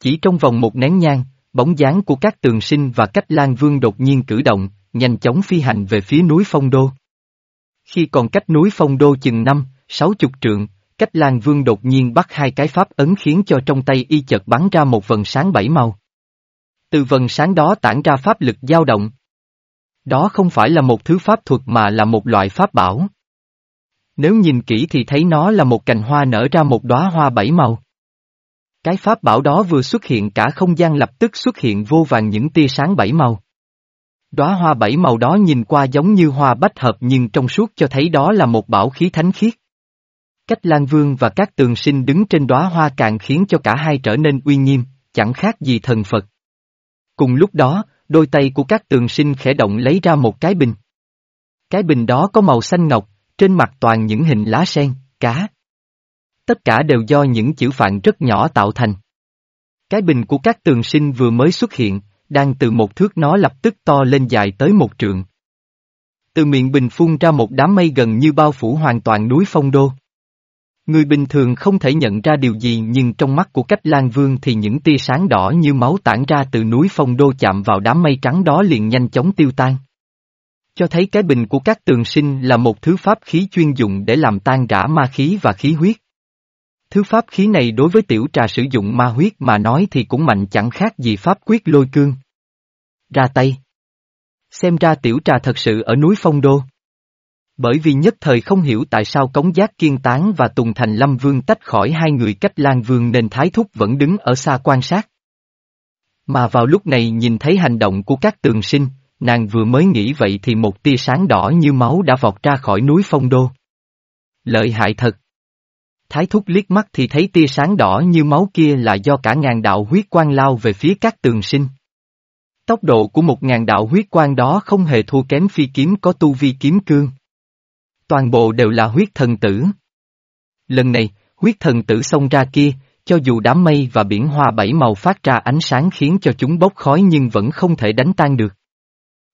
Chỉ trong vòng một nén nhang, bóng dáng của các tường sinh và cách Lan Vương đột nhiên cử động, nhanh chóng phi hành về phía núi phong đô. Khi còn cách núi phong đô chừng năm, sáu chục trượng, cách Lan Vương đột nhiên bắt hai cái pháp ấn khiến cho trong tay y chợt bắn ra một vần sáng bảy màu. Từ vần sáng đó tản ra pháp lực dao động. Đó không phải là một thứ pháp thuật mà là một loại pháp bảo. Nếu nhìn kỹ thì thấy nó là một cành hoa nở ra một đóa hoa bảy màu. Cái pháp bảo đó vừa xuất hiện cả không gian lập tức xuất hiện vô vàng những tia sáng bảy màu. Đóa hoa bảy màu đó nhìn qua giống như hoa bách hợp nhưng trong suốt cho thấy đó là một bảo khí thánh khiết. Cách Lan Vương và các tường sinh đứng trên đóa hoa càng khiến cho cả hai trở nên uy nghiêm, chẳng khác gì thần Phật. Cùng lúc đó, đôi tay của các tường sinh khẽ động lấy ra một cái bình. Cái bình đó có màu xanh ngọc, trên mặt toàn những hình lá sen, cá. Tất cả đều do những chữ phạn rất nhỏ tạo thành. Cái bình của các tường sinh vừa mới xuất hiện, đang từ một thước nó lập tức to lên dài tới một trượng. Từ miệng bình phun ra một đám mây gần như bao phủ hoàn toàn núi phong đô. Người bình thường không thể nhận ra điều gì, nhưng trong mắt của cách Lan Vương thì những tia sáng đỏ như máu tản ra từ núi phong đô chạm vào đám mây trắng đó liền nhanh chóng tiêu tan. Cho thấy cái bình của các tường sinh là một thứ pháp khí chuyên dụng để làm tan rã ma khí và khí huyết. Thứ pháp khí này đối với tiểu trà sử dụng ma huyết mà nói thì cũng mạnh chẳng khác gì pháp quyết lôi cương. Ra tay. Xem ra tiểu trà thật sự ở núi Phong Đô. Bởi vì nhất thời không hiểu tại sao cống giác kiên tán và Tùng Thành Lâm Vương tách khỏi hai người cách Lan Vương nên Thái Thúc vẫn đứng ở xa quan sát. Mà vào lúc này nhìn thấy hành động của các tường sinh, nàng vừa mới nghĩ vậy thì một tia sáng đỏ như máu đã vọt ra khỏi núi Phong Đô. Lợi hại thật. Thái thúc liếc mắt thì thấy tia sáng đỏ như máu kia là do cả ngàn đạo huyết quang lao về phía các tường sinh. Tốc độ của một ngàn đạo huyết quang đó không hề thua kém phi kiếm có tu vi kiếm cương. Toàn bộ đều là huyết thần tử. Lần này, huyết thần tử xông ra kia, cho dù đám mây và biển hoa bảy màu phát ra ánh sáng khiến cho chúng bốc khói nhưng vẫn không thể đánh tan được.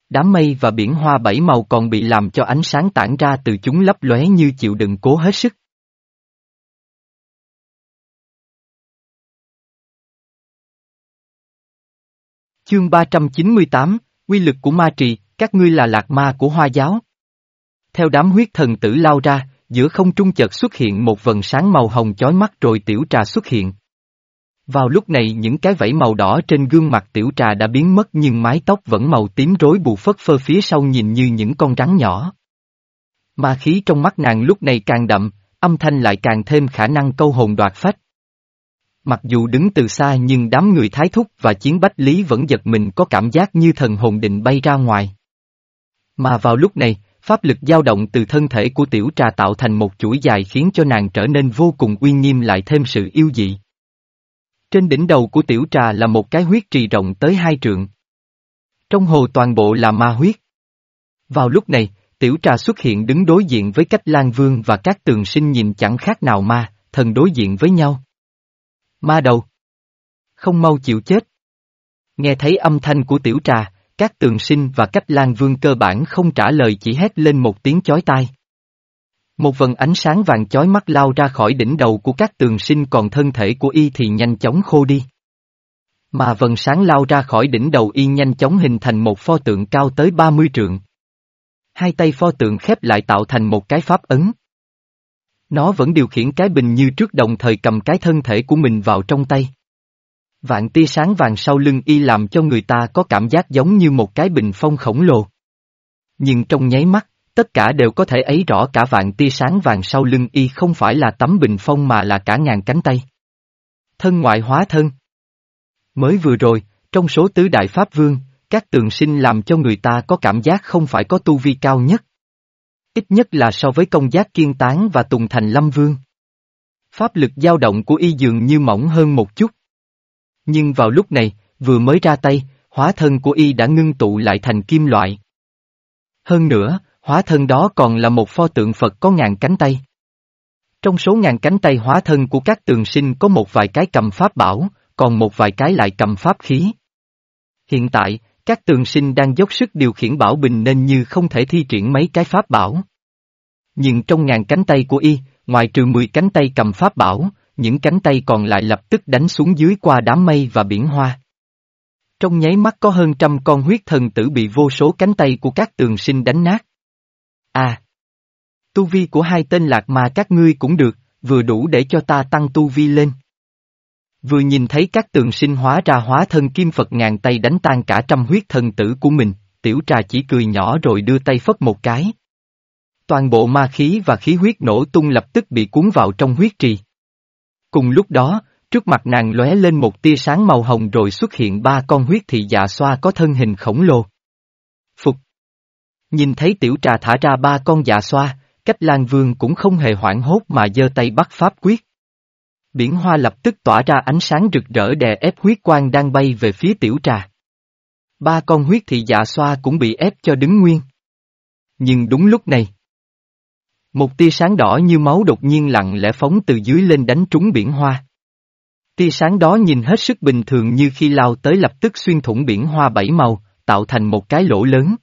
Đám mây và biển hoa bảy màu còn bị làm cho ánh sáng tản ra từ chúng lấp lóe như chịu đựng cố hết sức. Chương 398, Quy lực của ma trì, các ngươi là lạc ma của hoa giáo. Theo đám huyết thần tử lao ra, giữa không trung chợt xuất hiện một vần sáng màu hồng chói mắt rồi tiểu trà xuất hiện. Vào lúc này những cái vẫy màu đỏ trên gương mặt tiểu trà đã biến mất nhưng mái tóc vẫn màu tím rối bù phất phơ phía sau nhìn như những con rắn nhỏ. Ma khí trong mắt nàng lúc này càng đậm, âm thanh lại càng thêm khả năng câu hồn đoạt phách. Mặc dù đứng từ xa nhưng đám người thái thúc và chiến bách lý vẫn giật mình có cảm giác như thần hồn định bay ra ngoài. Mà vào lúc này, pháp lực dao động từ thân thể của tiểu trà tạo thành một chuỗi dài khiến cho nàng trở nên vô cùng uy nghiêm lại thêm sự yêu dị. Trên đỉnh đầu của tiểu trà là một cái huyết trì rộng tới hai trượng. Trong hồ toàn bộ là ma huyết. Vào lúc này, tiểu trà xuất hiện đứng đối diện với cách Lan Vương và các tường sinh nhìn chẳng khác nào ma, thần đối diện với nhau. Ma đầu. Không mau chịu chết. Nghe thấy âm thanh của tiểu trà, các tường sinh và cách Lan Vương cơ bản không trả lời chỉ hét lên một tiếng chói tai. Một vần ánh sáng vàng chói mắt lao ra khỏi đỉnh đầu của các tường sinh còn thân thể của y thì nhanh chóng khô đi. Mà vần sáng lao ra khỏi đỉnh đầu y nhanh chóng hình thành một pho tượng cao tới 30 trượng. Hai tay pho tượng khép lại tạo thành một cái pháp ấn. Nó vẫn điều khiển cái bình như trước đồng thời cầm cái thân thể của mình vào trong tay. Vạn tia sáng vàng sau lưng y làm cho người ta có cảm giác giống như một cái bình phong khổng lồ. Nhưng trong nháy mắt, tất cả đều có thể ấy rõ cả vạn tia sáng vàng sau lưng y không phải là tấm bình phong mà là cả ngàn cánh tay. Thân ngoại hóa thân Mới vừa rồi, trong số tứ đại pháp vương, các tường sinh làm cho người ta có cảm giác không phải có tu vi cao nhất. Ít nhất là so với công giác kiên tán và tùng thành lâm vương. Pháp lực dao động của y dường như mỏng hơn một chút. Nhưng vào lúc này, vừa mới ra tay, hóa thân của y đã ngưng tụ lại thành kim loại. Hơn nữa, hóa thân đó còn là một pho tượng Phật có ngàn cánh tay. Trong số ngàn cánh tay hóa thân của các tường sinh có một vài cái cầm pháp bảo, còn một vài cái lại cầm pháp khí. Hiện tại, các tường sinh đang dốc sức điều khiển bảo bình nên như không thể thi triển mấy cái pháp bảo. Nhưng trong ngàn cánh tay của y, ngoài trừ 10 cánh tay cầm pháp bảo, những cánh tay còn lại lập tức đánh xuống dưới qua đám mây và biển hoa. Trong nháy mắt có hơn trăm con huyết thần tử bị vô số cánh tay của các tường sinh đánh nát. À! Tu vi của hai tên lạc mà các ngươi cũng được, vừa đủ để cho ta tăng tu vi lên. Vừa nhìn thấy các tường sinh hóa ra hóa thân kim Phật ngàn tay đánh tan cả trăm huyết thần tử của mình, tiểu trà chỉ cười nhỏ rồi đưa tay phất một cái. Toàn bộ ma khí và khí huyết nổ tung lập tức bị cuốn vào trong huyết trì. Cùng lúc đó, trước mặt nàng lóe lên một tia sáng màu hồng rồi xuất hiện ba con huyết thị dạ xoa có thân hình khổng lồ. Phục. Nhìn thấy tiểu trà thả ra ba con dạ xoa, cách Lan Vương cũng không hề hoảng hốt mà giơ tay bắt pháp quyết. Biển hoa lập tức tỏa ra ánh sáng rực rỡ đè ép huyết quang đang bay về phía tiểu trà. Ba con huyết thị dạ xoa cũng bị ép cho đứng nguyên. Nhưng đúng lúc này. Một tia sáng đỏ như máu đột nhiên lặng lẽ phóng từ dưới lên đánh trúng biển hoa. Tia sáng đó nhìn hết sức bình thường như khi lao tới lập tức xuyên thủng biển hoa bảy màu, tạo thành một cái lỗ lớn.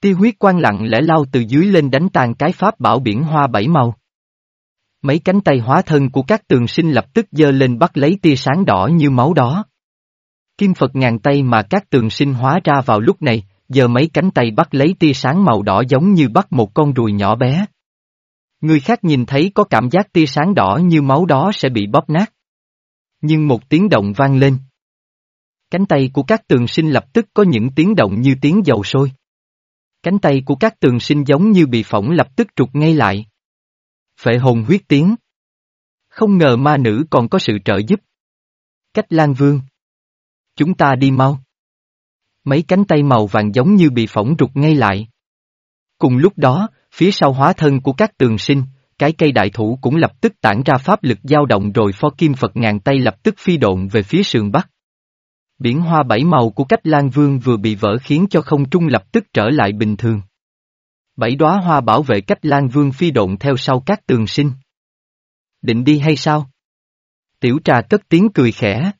Tia huyết quang lặng lẽ lao từ dưới lên đánh tan cái pháp bảo biển hoa bảy màu. Mấy cánh tay hóa thân của các tường sinh lập tức giơ lên bắt lấy tia sáng đỏ như máu đó. Kim Phật ngàn tay mà các tường sinh hóa ra vào lúc này, giờ mấy cánh tay bắt lấy tia sáng màu đỏ giống như bắt một con ruồi nhỏ bé. Người khác nhìn thấy có cảm giác tia sáng đỏ như máu đó sẽ bị bóp nát. Nhưng một tiếng động vang lên. Cánh tay của các tường sinh lập tức có những tiếng động như tiếng dầu sôi. Cánh tay của các tường sinh giống như bị phỏng lập tức trục ngay lại. Phệ hồn huyết tiếng. Không ngờ ma nữ còn có sự trợ giúp. Cách Lan Vương. Chúng ta đi mau. Mấy cánh tay màu vàng giống như bị phỏng rụt ngay lại. Cùng lúc đó, phía sau hóa thân của các tường sinh, cái cây đại thủ cũng lập tức tản ra pháp lực dao động rồi pho kim Phật ngàn tay lập tức phi độn về phía sườn bắc. Biển hoa bảy màu của cách Lan Vương vừa bị vỡ khiến cho không trung lập tức trở lại bình thường. Bảy đóa hoa bảo vệ cách Lan Vương phi độn theo sau các tường sinh. Định đi hay sao? Tiểu trà cất tiếng cười khẽ.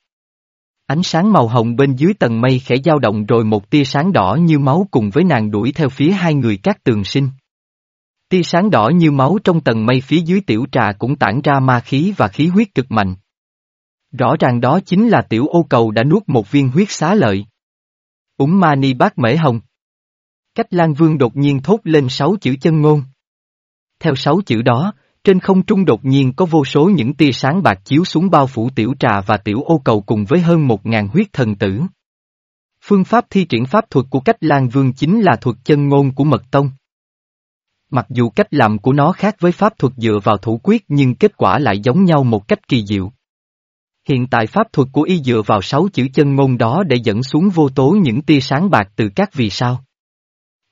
Ánh sáng màu hồng bên dưới tầng mây khẽ dao động rồi một tia sáng đỏ như máu cùng với nàng đuổi theo phía hai người các tường sinh. Tia sáng đỏ như máu trong tầng mây phía dưới tiểu trà cũng tản ra ma khí và khí huyết cực mạnh. Rõ ràng đó chính là tiểu ô cầu đã nuốt một viên huyết xá lợi. Úng ma ni bát mễ hồng. Cách Lan Vương đột nhiên thốt lên sáu chữ chân ngôn. Theo sáu chữ đó, trên không trung đột nhiên có vô số những tia sáng bạc chiếu xuống bao phủ tiểu trà và tiểu ô cầu cùng với hơn một ngàn huyết thần tử. Phương pháp thi triển pháp thuật của cách Lan Vương chính là thuật chân ngôn của Mật Tông. Mặc dù cách làm của nó khác với pháp thuật dựa vào thủ quyết nhưng kết quả lại giống nhau một cách kỳ diệu. Hiện tại pháp thuật của y dựa vào sáu chữ chân ngôn đó để dẫn xuống vô tố những tia sáng bạc từ các vì sao.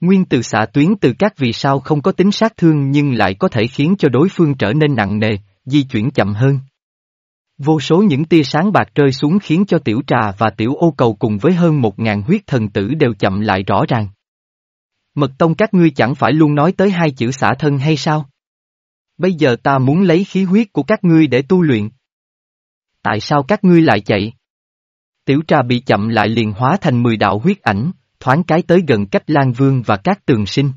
Nguyên từ xạ tuyến từ các vì sao không có tính sát thương nhưng lại có thể khiến cho đối phương trở nên nặng nề, di chuyển chậm hơn. Vô số những tia sáng bạc rơi xuống khiến cho tiểu trà và tiểu ô cầu cùng với hơn một ngàn huyết thần tử đều chậm lại rõ ràng. Mật tông các ngươi chẳng phải luôn nói tới hai chữ xả thân hay sao? Bây giờ ta muốn lấy khí huyết của các ngươi để tu luyện. Tại sao các ngươi lại chạy? Tiểu trà bị chậm lại liền hóa thành mười đạo huyết ảnh, thoáng cái tới gần cách Lan Vương và các tường sinh.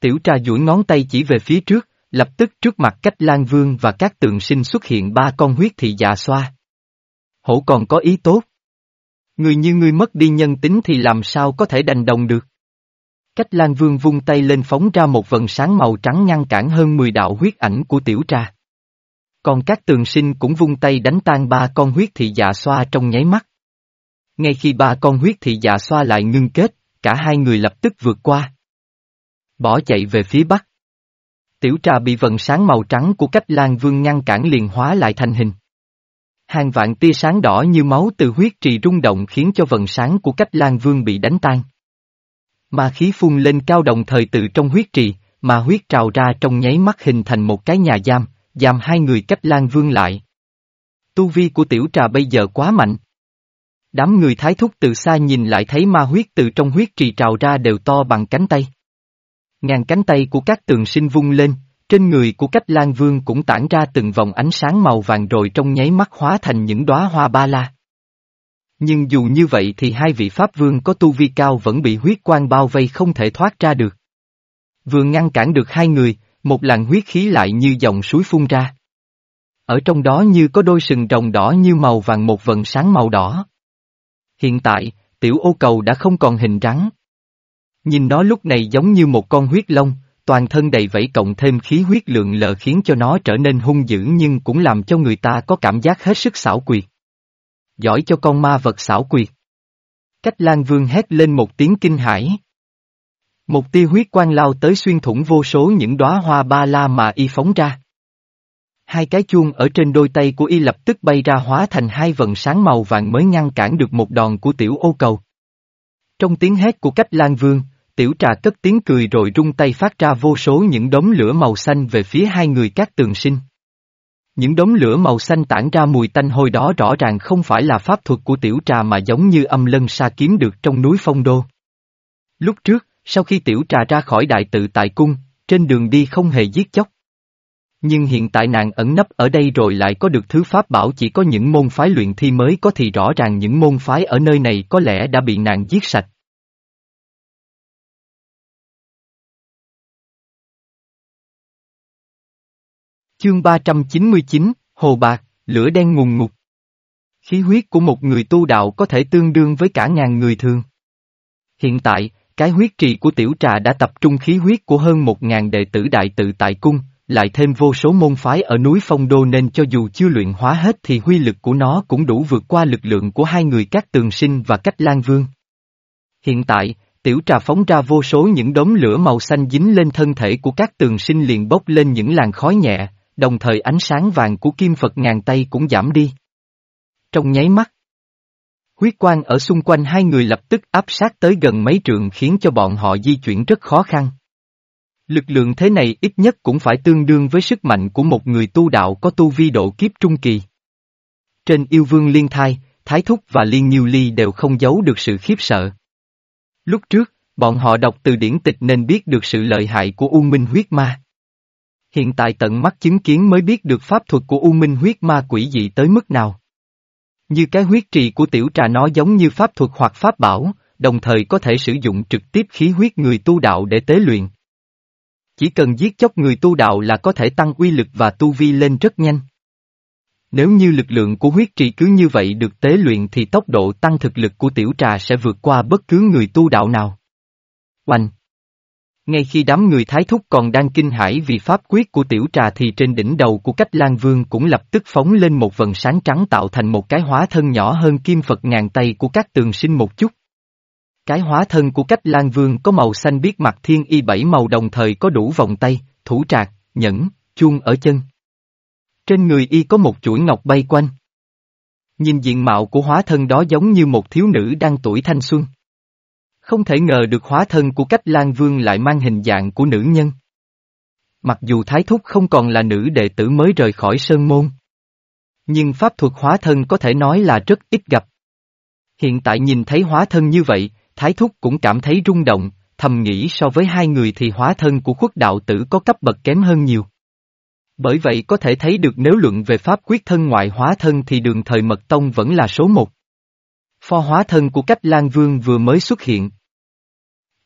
Tiểu trà duỗi ngón tay chỉ về phía trước, lập tức trước mặt cách Lan Vương và các tường sinh xuất hiện ba con huyết thị dạ xoa. Hổ còn có ý tốt. Người như ngươi mất đi nhân tính thì làm sao có thể đành đồng được. Cách Lan Vương vung tay lên phóng ra một vần sáng màu trắng ngăn cản hơn 10 đạo huyết ảnh của tiểu tra. Còn các tường sinh cũng vung tay đánh tan ba con huyết thị dạ xoa trong nháy mắt. Ngay khi ba con huyết thị dạ xoa lại ngưng kết, cả hai người lập tức vượt qua. Bỏ chạy về phía bắc. Tiểu trà bị vần sáng màu trắng của cách Lan Vương ngăn cản liền hóa lại thành hình. Hàng vạn tia sáng đỏ như máu từ huyết trì rung động khiến cho vần sáng của cách Lan Vương bị đánh tan. Ma khí phun lên cao đồng thời từ trong huyết trì, mà huyết trào ra trong nháy mắt hình thành một cái nhà giam, giam hai người cách Lan Vương lại. Tu vi của tiểu trà bây giờ quá mạnh. Đám người thái thúc từ xa nhìn lại thấy ma huyết từ trong huyết trì trào ra đều to bằng cánh tay. Ngàn cánh tay của các tường sinh vung lên, trên người của cách Lan Vương cũng tản ra từng vòng ánh sáng màu vàng rồi trong nháy mắt hóa thành những đóa hoa ba la. Nhưng dù như vậy thì hai vị Pháp Vương có tu vi cao vẫn bị huyết quang bao vây không thể thoát ra được. Vừa ngăn cản được hai người, một làn huyết khí lại như dòng suối phun ra. Ở trong đó như có đôi sừng rồng đỏ như màu vàng một vần sáng màu đỏ. Hiện tại, tiểu ô cầu đã không còn hình rắn. Nhìn nó lúc này giống như một con huyết long, toàn thân đầy vẫy cộng thêm khí huyết lượng lợ khiến cho nó trở nên hung dữ nhưng cũng làm cho người ta có cảm giác hết sức xảo quyệt. Giỏi cho con ma vật xảo quyệt. Cách Lan Vương hét lên một tiếng kinh hãi. Một tia huyết quang lao tới xuyên thủng vô số những đóa hoa ba la mà y phóng ra. Hai cái chuông ở trên đôi tay của y lập tức bay ra hóa thành hai vần sáng màu vàng mới ngăn cản được một đòn của tiểu ô cầu. Trong tiếng hét của cách Lan Vương, tiểu trà cất tiếng cười rồi rung tay phát ra vô số những đống lửa màu xanh về phía hai người các tường sinh. Những đống lửa màu xanh tản ra mùi tanh hôi đó rõ ràng không phải là pháp thuật của tiểu trà mà giống như âm lân sa kiếm được trong núi phong đô. Lúc trước, sau khi tiểu trà ra khỏi đại tự tại cung, trên đường đi không hề giết chóc. Nhưng hiện tại nàng ẩn nấp ở đây rồi lại có được thứ pháp bảo chỉ có những môn phái luyện thi mới có thì rõ ràng những môn phái ở nơi này có lẽ đã bị nàng giết sạch. Chương 399, Hồ Bạc, lửa đen ngùng ngục. Khí huyết của một người tu đạo có thể tương đương với cả ngàn người thường. Hiện tại, cái huyết trì của tiểu trà đã tập trung khí huyết của hơn một ngàn đệ tử đại tự tại cung, lại thêm vô số môn phái ở núi Phong Đô nên cho dù chưa luyện hóa hết thì huy lực của nó cũng đủ vượt qua lực lượng của hai người các tường sinh và cách lan vương. Hiện tại, tiểu trà phóng ra vô số những đống lửa màu xanh dính lên thân thể của các tường sinh liền bốc lên những làn khói nhẹ, đồng thời ánh sáng vàng của kim Phật ngàn tay cũng giảm đi. Trong nháy mắt, huyết quang ở xung quanh hai người lập tức áp sát tới gần mấy trường khiến cho bọn họ di chuyển rất khó khăn. Lực lượng thế này ít nhất cũng phải tương đương với sức mạnh của một người tu đạo có tu vi độ kiếp trung kỳ. Trên yêu vương liên thai, Thái Thúc và Liên Nhiêu Ly đều không giấu được sự khiếp sợ. Lúc trước, bọn họ đọc từ điển tịch nên biết được sự lợi hại của U Minh huyết ma. Hiện tại tận mắt chứng kiến mới biết được pháp thuật của U Minh huyết ma quỷ dị tới mức nào. Như cái huyết trì của tiểu trà nó giống như pháp thuật hoặc pháp bảo, đồng thời có thể sử dụng trực tiếp khí huyết người tu đạo để tế luyện. Chỉ cần giết chóc người tu đạo là có thể tăng uy lực và tu vi lên rất nhanh. Nếu như lực lượng của huyết trì cứ như vậy được tế luyện thì tốc độ tăng thực lực của tiểu trà sẽ vượt qua bất cứ người tu đạo nào. Oanh! Ngay khi đám người thái thúc còn đang kinh hãi vì pháp quyết của tiểu trà thì trên đỉnh đầu của cách lan vương cũng lập tức phóng lên một vần sáng trắng tạo thành một cái hóa thân nhỏ hơn kim Phật ngàn tay của các tường sinh một chút. Cái hóa thân của cách lan vương có màu xanh biết mặt thiên y bảy màu đồng thời có đủ vòng tay, thủ trạc, nhẫn, chuông ở chân. Trên người y có một chuỗi ngọc bay quanh. Nhìn diện mạo của hóa thân đó giống như một thiếu nữ đang tuổi thanh xuân. Không thể ngờ được hóa thân của cách Lan Vương lại mang hình dạng của nữ nhân. Mặc dù Thái Thúc không còn là nữ đệ tử mới rời khỏi Sơn Môn. Nhưng pháp thuật hóa thân có thể nói là rất ít gặp. Hiện tại nhìn thấy hóa thân như vậy, Thái Thúc cũng cảm thấy rung động, thầm nghĩ so với hai người thì hóa thân của khuất đạo tử có cấp bậc kém hơn nhiều. Bởi vậy có thể thấy được nếu luận về pháp quyết thân ngoại hóa thân thì đường thời mật tông vẫn là số một. Pho hóa thân của cách Lan Vương vừa mới xuất hiện.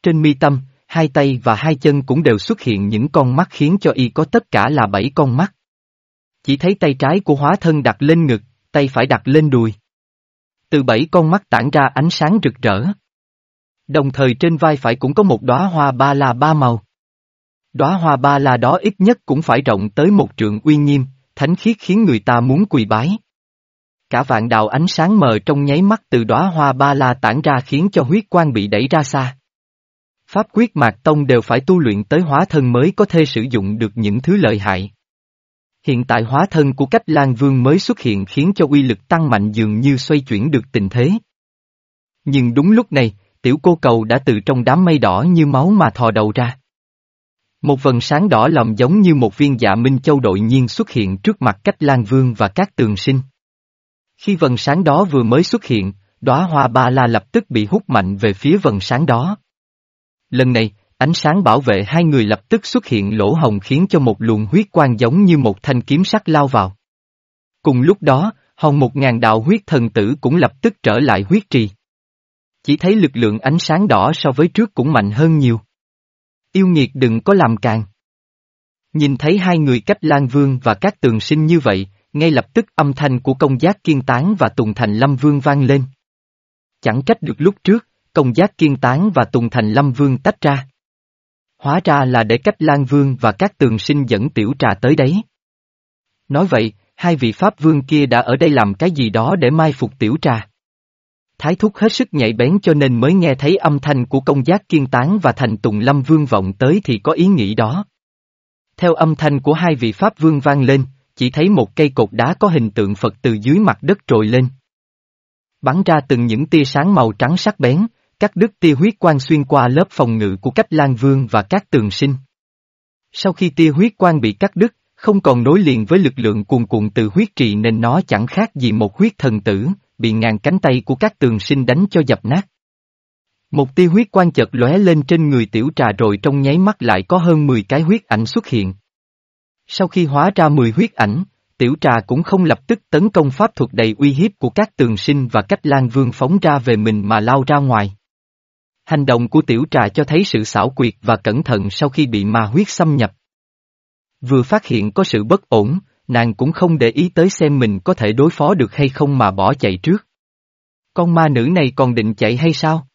Trên mi tâm, hai tay và hai chân cũng đều xuất hiện những con mắt khiến cho y có tất cả là bảy con mắt. Chỉ thấy tay trái của hóa thân đặt lên ngực, tay phải đặt lên đùi. Từ bảy con mắt tản ra ánh sáng rực rỡ. Đồng thời trên vai phải cũng có một đóa hoa ba la ba màu. Đóa hoa ba la đó ít nhất cũng phải rộng tới một trượng uy nghiêm, thánh khiết khiến người ta muốn quỳ bái. Cả vạn đạo ánh sáng mờ trong nháy mắt từ đóa hoa ba la tản ra khiến cho huyết quang bị đẩy ra xa. Pháp quyết mạc tông đều phải tu luyện tới hóa thân mới có thể sử dụng được những thứ lợi hại. Hiện tại hóa thân của cách Lan Vương mới xuất hiện khiến cho uy lực tăng mạnh dường như xoay chuyển được tình thế. Nhưng đúng lúc này, tiểu cô cầu đã từ trong đám mây đỏ như máu mà thò đầu ra. Một vần sáng đỏ lòm giống như một viên dạ minh châu đội nhiên xuất hiện trước mặt cách Lan Vương và các tường sinh. Khi vần sáng đó vừa mới xuất hiện, đóa hoa ba la lập tức bị hút mạnh về phía vần sáng đó. Lần này, ánh sáng bảo vệ hai người lập tức xuất hiện lỗ hồng khiến cho một luồng huyết quang giống như một thanh kiếm sắc lao vào. Cùng lúc đó, hồng một ngàn đạo huyết thần tử cũng lập tức trở lại huyết trì. Chỉ thấy lực lượng ánh sáng đỏ so với trước cũng mạnh hơn nhiều. Yêu nghiệt đừng có làm càng. Nhìn thấy hai người cách Lan Vương và các tường sinh như vậy, ngay lập tức âm thanh của công giác kiên tán và Tùng Thành Lâm Vương vang lên. Chẳng trách được lúc trước, công giác kiên tán và Tùng Thành Lâm Vương tách ra. Hóa ra là để cách Lan Vương và các tường sinh dẫn tiểu trà tới đấy. Nói vậy, hai vị Pháp Vương kia đã ở đây làm cái gì đó để mai phục tiểu trà. Thái thúc hết sức nhạy bén cho nên mới nghe thấy âm thanh của công giác kiên tán và thành tùng lâm vương vọng tới thì có ý nghĩ đó. Theo âm thanh của hai vị Pháp Vương vang lên, chỉ thấy một cây cột đá có hình tượng Phật từ dưới mặt đất trồi lên. Bắn ra từng những tia sáng màu trắng sắc bén, cắt đứt tia huyết quang xuyên qua lớp phòng ngự của cách Lan Vương và các tường sinh. Sau khi tia huyết quang bị cắt đứt, không còn nối liền với lực lượng cuồn cuộn từ huyết trì nên nó chẳng khác gì một huyết thần tử, bị ngàn cánh tay của các tường sinh đánh cho dập nát. Một tia huyết quang chợt lóe lên trên người tiểu trà rồi trong nháy mắt lại có hơn 10 cái huyết ảnh xuất hiện. Sau khi hóa ra 10 huyết ảnh, tiểu trà cũng không lập tức tấn công pháp thuật đầy uy hiếp của các tường sinh và cách lan vương phóng ra về mình mà lao ra ngoài. Hành động của tiểu trà cho thấy sự xảo quyệt và cẩn thận sau khi bị ma huyết xâm nhập. Vừa phát hiện có sự bất ổn, nàng cũng không để ý tới xem mình có thể đối phó được hay không mà bỏ chạy trước. Con ma nữ này còn định chạy hay sao?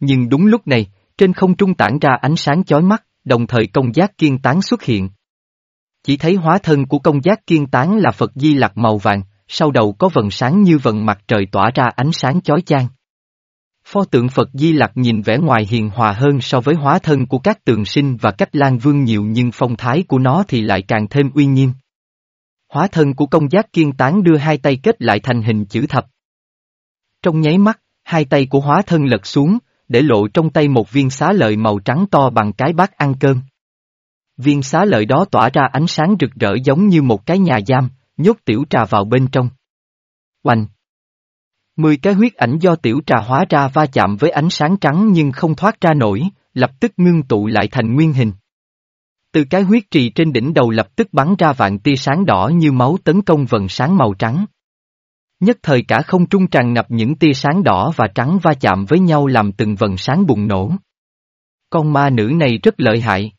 Nhưng đúng lúc này, trên không trung tản ra ánh sáng chói mắt, đồng thời công giác kiên tán xuất hiện. Chỉ thấy hóa thân của công giác kiên tán là Phật Di Lặc màu vàng, sau đầu có vần sáng như vần mặt trời tỏa ra ánh sáng chói chang. Pho tượng Phật Di Lặc nhìn vẻ ngoài hiền hòa hơn so với hóa thân của các tường sinh và cách lan vương nhiều nhưng phong thái của nó thì lại càng thêm uy nghiêm. Hóa thân của công giác kiên tán đưa hai tay kết lại thành hình chữ thập. Trong nháy mắt, hai tay của hóa thân lật xuống, để lộ trong tay một viên xá lợi màu trắng to bằng cái bát ăn cơm. Viên xá lợi đó tỏa ra ánh sáng rực rỡ giống như một cái nhà giam, nhốt tiểu trà vào bên trong. Oanh! Mười cái huyết ảnh do tiểu trà hóa ra va chạm với ánh sáng trắng nhưng không thoát ra nổi, lập tức ngưng tụ lại thành nguyên hình. Từ cái huyết trì trên đỉnh đầu lập tức bắn ra vạn tia sáng đỏ như máu tấn công vần sáng màu trắng. Nhất thời cả không trung tràn ngập những tia sáng đỏ và trắng va chạm với nhau làm từng vần sáng bùng nổ. Con ma nữ này rất lợi hại.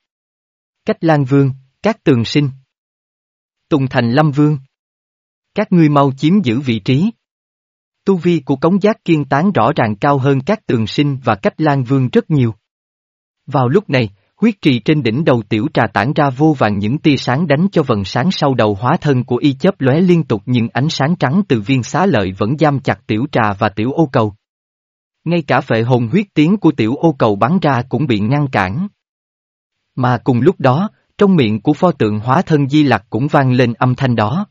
Cách Lan Vương, các tường sinh. Tùng Thành Lâm Vương. Các ngươi mau chiếm giữ vị trí. Tu vi của cống giác kiên tán rõ ràng cao hơn các tường sinh và cách Lan Vương rất nhiều. Vào lúc này, huyết trì trên đỉnh đầu tiểu trà tản ra vô vàng những tia sáng đánh cho vần sáng sau đầu hóa thân của y chớp lóe liên tục nhưng ánh sáng trắng từ viên xá lợi vẫn giam chặt tiểu trà và tiểu ô cầu. Ngay cả vệ hồn huyết tiếng của tiểu ô cầu bắn ra cũng bị ngăn cản. Mà cùng lúc đó, trong miệng của pho tượng hóa thân di lặc cũng vang lên âm thanh đó.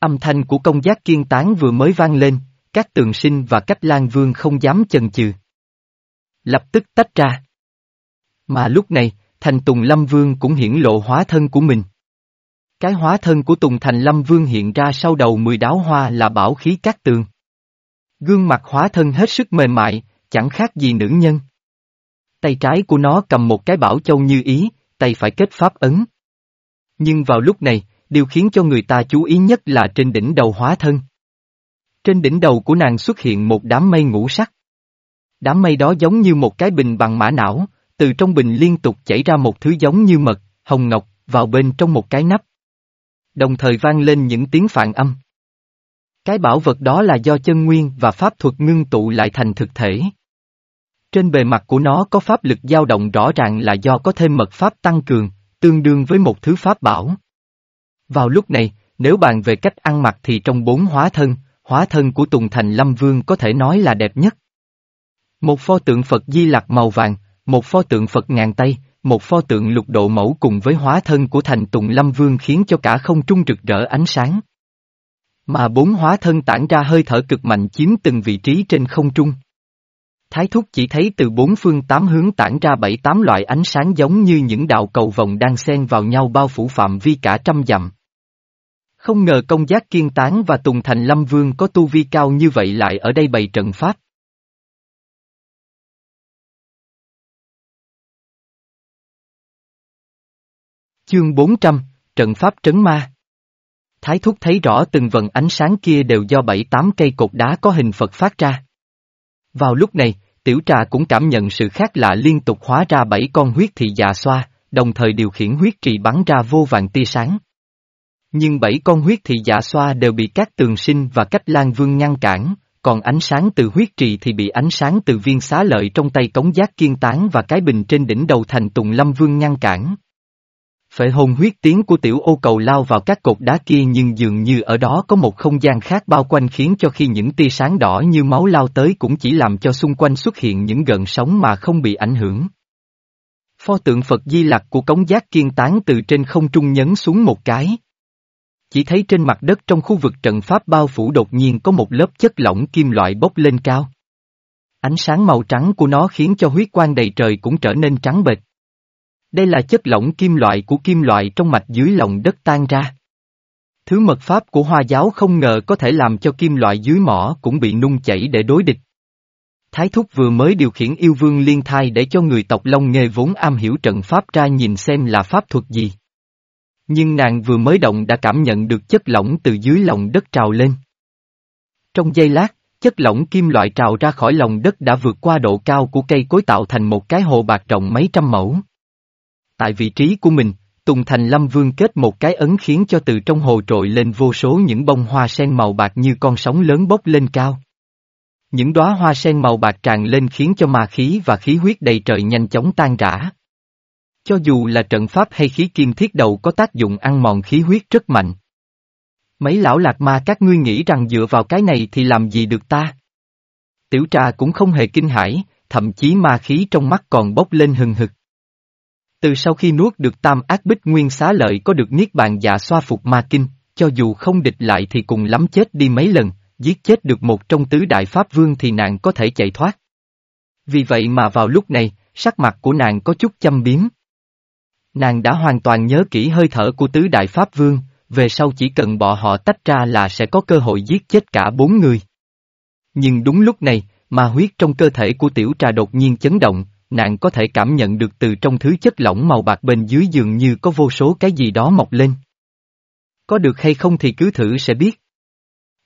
Âm thanh của công giác kiên tán vừa mới vang lên, các tường sinh và cách lan vương không dám chần chừ. Lập tức tách ra. Mà lúc này, thành Tùng Lâm Vương cũng hiển lộ hóa thân của mình. Cái hóa thân của Tùng Thành Lâm Vương hiện ra sau đầu mười đáo hoa là bảo khí cát tường. Gương mặt hóa thân hết sức mềm mại, chẳng khác gì nữ nhân. Tay trái của nó cầm một cái bảo châu như ý, tay phải kết pháp ấn. Nhưng vào lúc này, điều khiến cho người ta chú ý nhất là trên đỉnh đầu hóa thân. Trên đỉnh đầu của nàng xuất hiện một đám mây ngũ sắc. Đám mây đó giống như một cái bình bằng mã não, từ trong bình liên tục chảy ra một thứ giống như mật, hồng ngọc, vào bên trong một cái nắp. Đồng thời vang lên những tiếng phạn âm. Cái bảo vật đó là do chân nguyên và pháp thuật ngưng tụ lại thành thực thể. Trên bề mặt của nó có pháp lực dao động rõ ràng là do có thêm mật pháp tăng cường, tương đương với một thứ pháp bảo. Vào lúc này, nếu bàn về cách ăn mặc thì trong bốn hóa thân, hóa thân của Tùng Thành Lâm Vương có thể nói là đẹp nhất. Một pho tượng Phật Di Lặc màu vàng, một pho tượng Phật ngàn tay, một pho tượng lục độ mẫu cùng với hóa thân của thành Tùng Lâm Vương khiến cho cả không trung rực rỡ ánh sáng. Mà bốn hóa thân tản ra hơi thở cực mạnh chiếm từng vị trí trên không trung. Thái thúc chỉ thấy từ bốn phương tám hướng tản ra bảy tám loại ánh sáng giống như những đạo cầu vòng đang xen vào nhau bao phủ phạm vi cả trăm dặm. Không ngờ công giác kiên tán và Tùng Thành Lâm Vương có tu vi cao như vậy lại ở đây bày trận pháp. Chương 400, Trận Pháp Trấn Ma Thái thúc thấy rõ từng vần ánh sáng kia đều do bảy tám cây cột đá có hình Phật phát ra. Vào lúc này, tiểu trà cũng cảm nhận sự khác lạ liên tục hóa ra bảy con huyết thị dạ xoa, đồng thời điều khiển huyết trì bắn ra vô vàng tia sáng. Nhưng bảy con huyết thị giả dạ xoa đều bị các tường sinh và cách lan vương ngăn cản, còn ánh sáng từ huyết trì thì bị ánh sáng từ viên xá lợi trong tay cống giác kiên tán và cái bình trên đỉnh đầu thành tùng lâm vương ngăn cản. Phệ hồn huyết tiếng của tiểu ô cầu lao vào các cột đá kia nhưng dường như ở đó có một không gian khác bao quanh khiến cho khi những tia sáng đỏ như máu lao tới cũng chỉ làm cho xung quanh xuất hiện những gợn sóng mà không bị ảnh hưởng. Pho tượng Phật Di Lặc của cống giác kiên tán từ trên không trung nhấn xuống một cái. Chỉ thấy trên mặt đất trong khu vực trận pháp bao phủ đột nhiên có một lớp chất lỏng kim loại bốc lên cao. Ánh sáng màu trắng của nó khiến cho huyết quang đầy trời cũng trở nên trắng bệch. Đây là chất lỏng kim loại của kim loại trong mạch dưới lòng đất tan ra. Thứ mật pháp của hoa giáo không ngờ có thể làm cho kim loại dưới mỏ cũng bị nung chảy để đối địch. Thái thúc vừa mới điều khiển yêu vương liên thai để cho người tộc Long Nghê vốn am hiểu trận pháp ra nhìn xem là pháp thuật gì. Nhưng nàng vừa mới động đã cảm nhận được chất lỏng từ dưới lòng đất trào lên. Trong giây lát, chất lỏng kim loại trào ra khỏi lòng đất đã vượt qua độ cao của cây cối tạo thành một cái hồ bạc rộng mấy trăm mẫu. Tại vị trí của mình, Tùng Thành Lâm Vương kết một cái ấn khiến cho từ trong hồ trội lên vô số những bông hoa sen màu bạc như con sóng lớn bốc lên cao. Những đóa hoa sen màu bạc tràn lên khiến cho ma khí và khí huyết đầy trời nhanh chóng tan rã. Cho dù là trận pháp hay khí kim thiết đầu có tác dụng ăn mòn khí huyết rất mạnh. Mấy lão lạc ma các ngươi nghĩ rằng dựa vào cái này thì làm gì được ta? Tiểu trà cũng không hề kinh hãi, thậm chí ma khí trong mắt còn bốc lên hừng hực. Từ sau khi nuốt được tam ác bích nguyên xá lợi có được niết bàn dạ xoa phục ma kinh, cho dù không địch lại thì cùng lắm chết đi mấy lần, giết chết được một trong tứ đại pháp vương thì nàng có thể chạy thoát. Vì vậy mà vào lúc này, sắc mặt của nàng có chút châm biếm. Nàng đã hoàn toàn nhớ kỹ hơi thở của tứ đại pháp vương, về sau chỉ cần bọn họ tách ra là sẽ có cơ hội giết chết cả bốn người. Nhưng đúng lúc này, ma huyết trong cơ thể của tiểu trà đột nhiên chấn động, nàng có thể cảm nhận được từ trong thứ chất lỏng màu bạc bên dưới giường như có vô số cái gì đó mọc lên. Có được hay không thì cứ thử sẽ biết.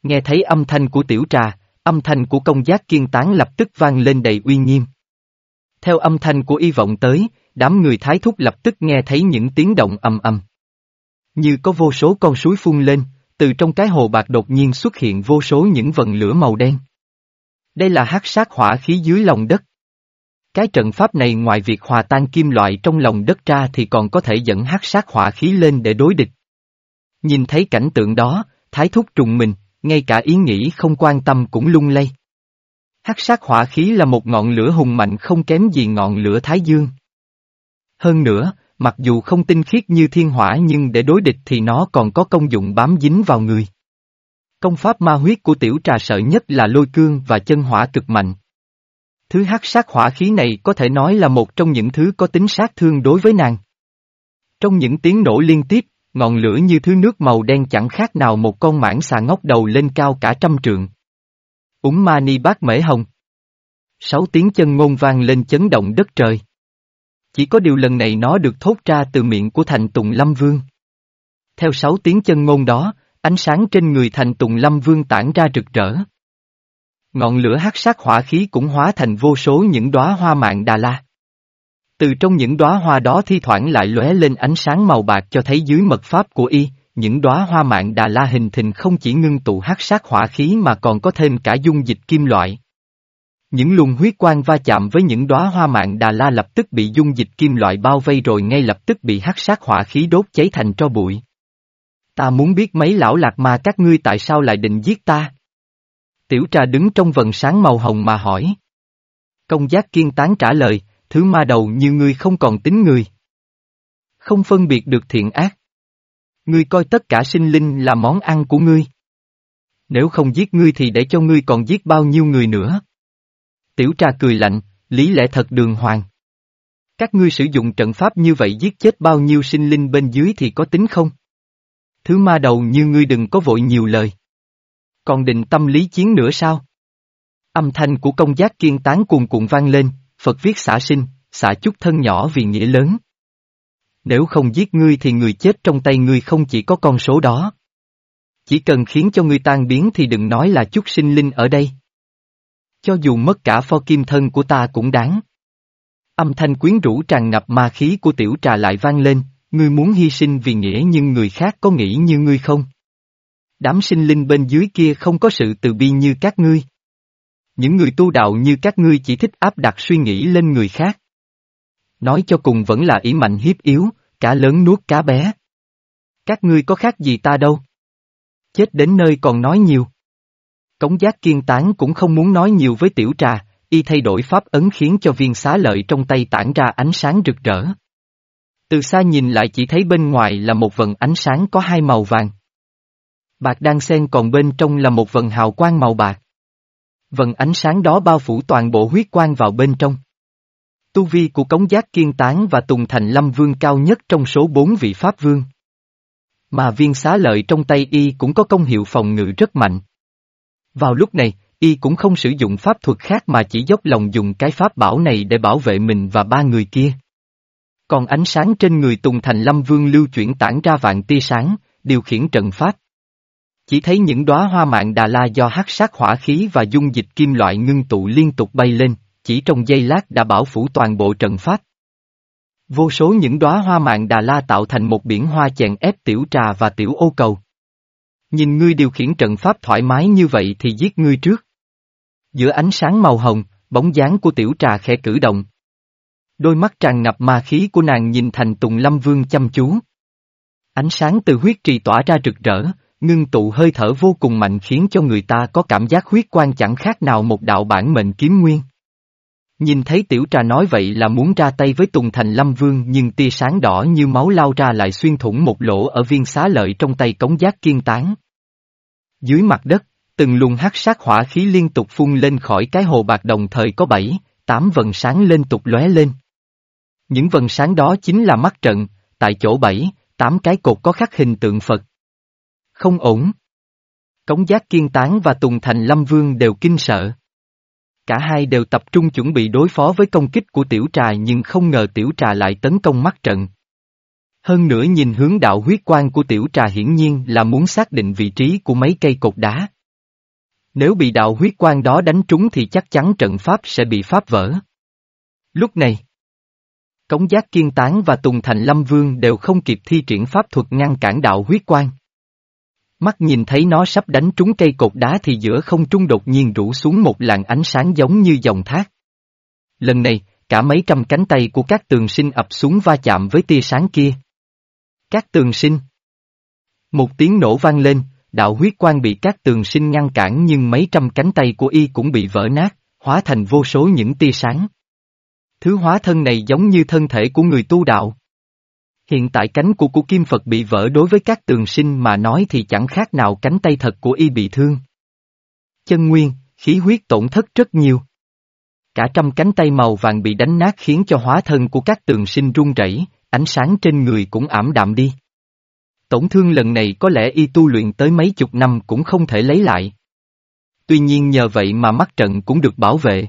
Nghe thấy âm thanh của tiểu trà, âm thanh của công giác kiên tán lập tức vang lên đầy uy nghiêm. Theo âm thanh của y vọng tới, đám người thái thúc lập tức nghe thấy những tiếng động ầm ầm. Như có vô số con suối phun lên, từ trong cái hồ bạc đột nhiên xuất hiện vô số những vần lửa màu đen. Đây là hắc sát hỏa khí dưới lòng đất. Cái trận pháp này ngoài việc hòa tan kim loại trong lòng đất ra thì còn có thể dẫn hắc sát hỏa khí lên để đối địch. Nhìn thấy cảnh tượng đó, thái thúc trùng mình, ngay cả ý nghĩ không quan tâm cũng lung lay. Hắc sát hỏa khí là một ngọn lửa hùng mạnh không kém gì ngọn lửa Thái Dương. Hơn nữa, mặc dù không tinh khiết như thiên hỏa nhưng để đối địch thì nó còn có công dụng bám dính vào người. Công pháp ma huyết của tiểu trà sợ nhất là lôi cương và chân hỏa cực mạnh. Thứ hắc sát hỏa khí này có thể nói là một trong những thứ có tính sát thương đối với nàng. Trong những tiếng nổ liên tiếp, ngọn lửa như thứ nước màu đen chẳng khác nào một con mãng xà ngóc đầu lên cao cả trăm trượng. Úng ma ni bát mễ hồng. Sáu tiếng chân ngôn vang lên chấn động đất trời. Chỉ có điều lần này nó được thốt ra từ miệng của thành Tùng Lâm Vương. Theo sáu tiếng chân ngôn đó, ánh sáng trên người thành Tùng Lâm Vương tản ra rực rỡ. Ngọn lửa hắc sát hỏa khí cũng hóa thành vô số những đóa hoa mạng Đà La. Từ trong những đóa hoa đó thi thoảng lại lóe lên ánh sáng màu bạc cho thấy dưới mật pháp của y, những đóa hoa mạng Đà La hình thình không chỉ ngưng tụ hắc sát hỏa khí mà còn có thêm cả dung dịch kim loại. Những luồng huyết quang va chạm với những đóa hoa mạng Đà La lập tức bị dung dịch kim loại bao vây rồi ngay lập tức bị hắc sát hỏa khí đốt cháy thành tro bụi. Ta muốn biết mấy lão lạc ma các ngươi tại sao lại định giết ta? Tiểu trà đứng trong vần sáng màu hồng mà hỏi. Công giác kiên tán trả lời, thứ ma đầu như ngươi không còn tính người. Không phân biệt được thiện ác. Ngươi coi tất cả sinh linh là món ăn của ngươi. Nếu không giết ngươi thì để cho ngươi còn giết bao nhiêu người nữa. Tiểu trà cười lạnh, lý lẽ thật đường hoàng. Các ngươi sử dụng trận pháp như vậy giết chết bao nhiêu sinh linh bên dưới thì có tính không? Thứ ma đầu như ngươi đừng có vội nhiều lời. Còn định tâm lý chiến nữa sao? Âm thanh của công giác kiên tán cuồn cuộn vang lên, Phật viết xả sinh, xả chút thân nhỏ vì nghĩa lớn. Nếu không giết ngươi thì người chết trong tay ngươi không chỉ có con số đó. Chỉ cần khiến cho ngươi tan biến thì đừng nói là chút sinh linh ở đây. Cho dù mất cả pho kim thân của ta cũng đáng. Âm thanh quyến rũ tràn ngập ma khí của tiểu trà lại vang lên, ngươi muốn hy sinh vì nghĩa nhưng người khác có nghĩ như ngươi không? Đám sinh linh bên dưới kia không có sự từ bi như các ngươi. Những người tu đạo như các ngươi chỉ thích áp đặt suy nghĩ lên người khác. Nói cho cùng vẫn là ý mạnh hiếp yếu, cả lớn nuốt cá bé. Các ngươi có khác gì ta đâu. Chết đến nơi còn nói nhiều. Cống giác kiên tán cũng không muốn nói nhiều với tiểu trà, y thay đổi pháp ấn khiến cho viên xá lợi trong tay tản ra ánh sáng rực rỡ. Từ xa nhìn lại chỉ thấy bên ngoài là một vần ánh sáng có hai màu vàng. Bạc đang xen còn bên trong là một vần hào quang màu bạc. Vần ánh sáng đó bao phủ toàn bộ huyết quang vào bên trong. Tu vi của Cống Giác Kiên Tán và Tùng Thành Lâm Vương cao nhất trong số bốn vị Pháp Vương. Mà viên xá lợi trong tay y cũng có công hiệu phòng ngự rất mạnh. Vào lúc này, y cũng không sử dụng pháp thuật khác mà chỉ dốc lòng dùng cái pháp bảo này để bảo vệ mình và ba người kia. Còn ánh sáng trên người Tùng Thành Lâm Vương lưu chuyển tản ra vạn tia sáng, điều khiển trận pháp. Chỉ thấy những đóa hoa mạng Đà La do hắc sát hỏa khí và dung dịch kim loại ngưng tụ liên tục bay lên, chỉ trong giây lát đã bảo phủ toàn bộ trận pháp. Vô số những đóa hoa mạng Đà La tạo thành một biển hoa chèn ép tiểu trà và tiểu ô cầu. Nhìn ngươi điều khiển trận pháp thoải mái như vậy thì giết ngươi trước. Giữa ánh sáng màu hồng, bóng dáng của tiểu trà khẽ cử động. Đôi mắt tràn ngập ma khí của nàng nhìn thành Tùng Lâm Vương chăm chú. Ánh sáng từ huyết trì tỏa ra rực rỡ, ngưng tụ hơi thở vô cùng mạnh khiến cho người ta có cảm giác huyết quan chẳng khác nào một đạo bản mệnh kiếm nguyên. Nhìn thấy tiểu trà nói vậy là muốn ra tay với Tùng Thành Lâm Vương nhưng tia sáng đỏ như máu lao ra lại xuyên thủng một lỗ ở viên xá lợi trong tay cống giác kiên tán. Dưới mặt đất, từng luồng hắc sát hỏa khí liên tục phun lên khỏi cái hồ bạc đồng thời có bảy, tám vần sáng liên tục lóe lên. Những vần sáng đó chính là mắt trận, tại chỗ bảy, tám cái cột có khắc hình tượng Phật. Không ổn. Cống giác kiên tán và Tùng Thành Lâm Vương đều kinh sợ. Cả hai đều tập trung chuẩn bị đối phó với công kích của tiểu trà nhưng không ngờ tiểu trà lại tấn công mắt trận. Hơn nữa nhìn hướng đạo huyết quan của tiểu trà hiển nhiên là muốn xác định vị trí của mấy cây cột đá. Nếu bị đạo huyết quan đó đánh trúng thì chắc chắn trận pháp sẽ bị pháp vỡ. Lúc này, Cống giác kiên tán và Tùng Thành Lâm Vương đều không kịp thi triển pháp thuật ngăn cản đạo huyết quan Mắt nhìn thấy nó sắp đánh trúng cây cột đá thì giữa không trung đột nhiên rủ xuống một làn ánh sáng giống như dòng thác. Lần này, cả mấy trăm cánh tay của các tường sinh ập xuống va chạm với tia sáng kia. Các tường sinh. Một tiếng nổ vang lên, đạo huyết quang bị các tường sinh ngăn cản nhưng mấy trăm cánh tay của y cũng bị vỡ nát, hóa thành vô số những tia sáng. Thứ hóa thân này giống như thân thể của người tu đạo. Hiện tại cánh của của Kim Phật bị vỡ đối với các tường sinh mà nói thì chẳng khác nào cánh tay thật của y bị thương. Chân nguyên, khí huyết tổn thất rất nhiều. Cả trăm cánh tay màu vàng bị đánh nát khiến cho hóa thân của các tường sinh run rẩy, ánh sáng trên người cũng ảm đạm đi. Tổn thương lần này có lẽ y tu luyện tới mấy chục năm cũng không thể lấy lại. Tuy nhiên nhờ vậy mà mắt trận cũng được bảo vệ.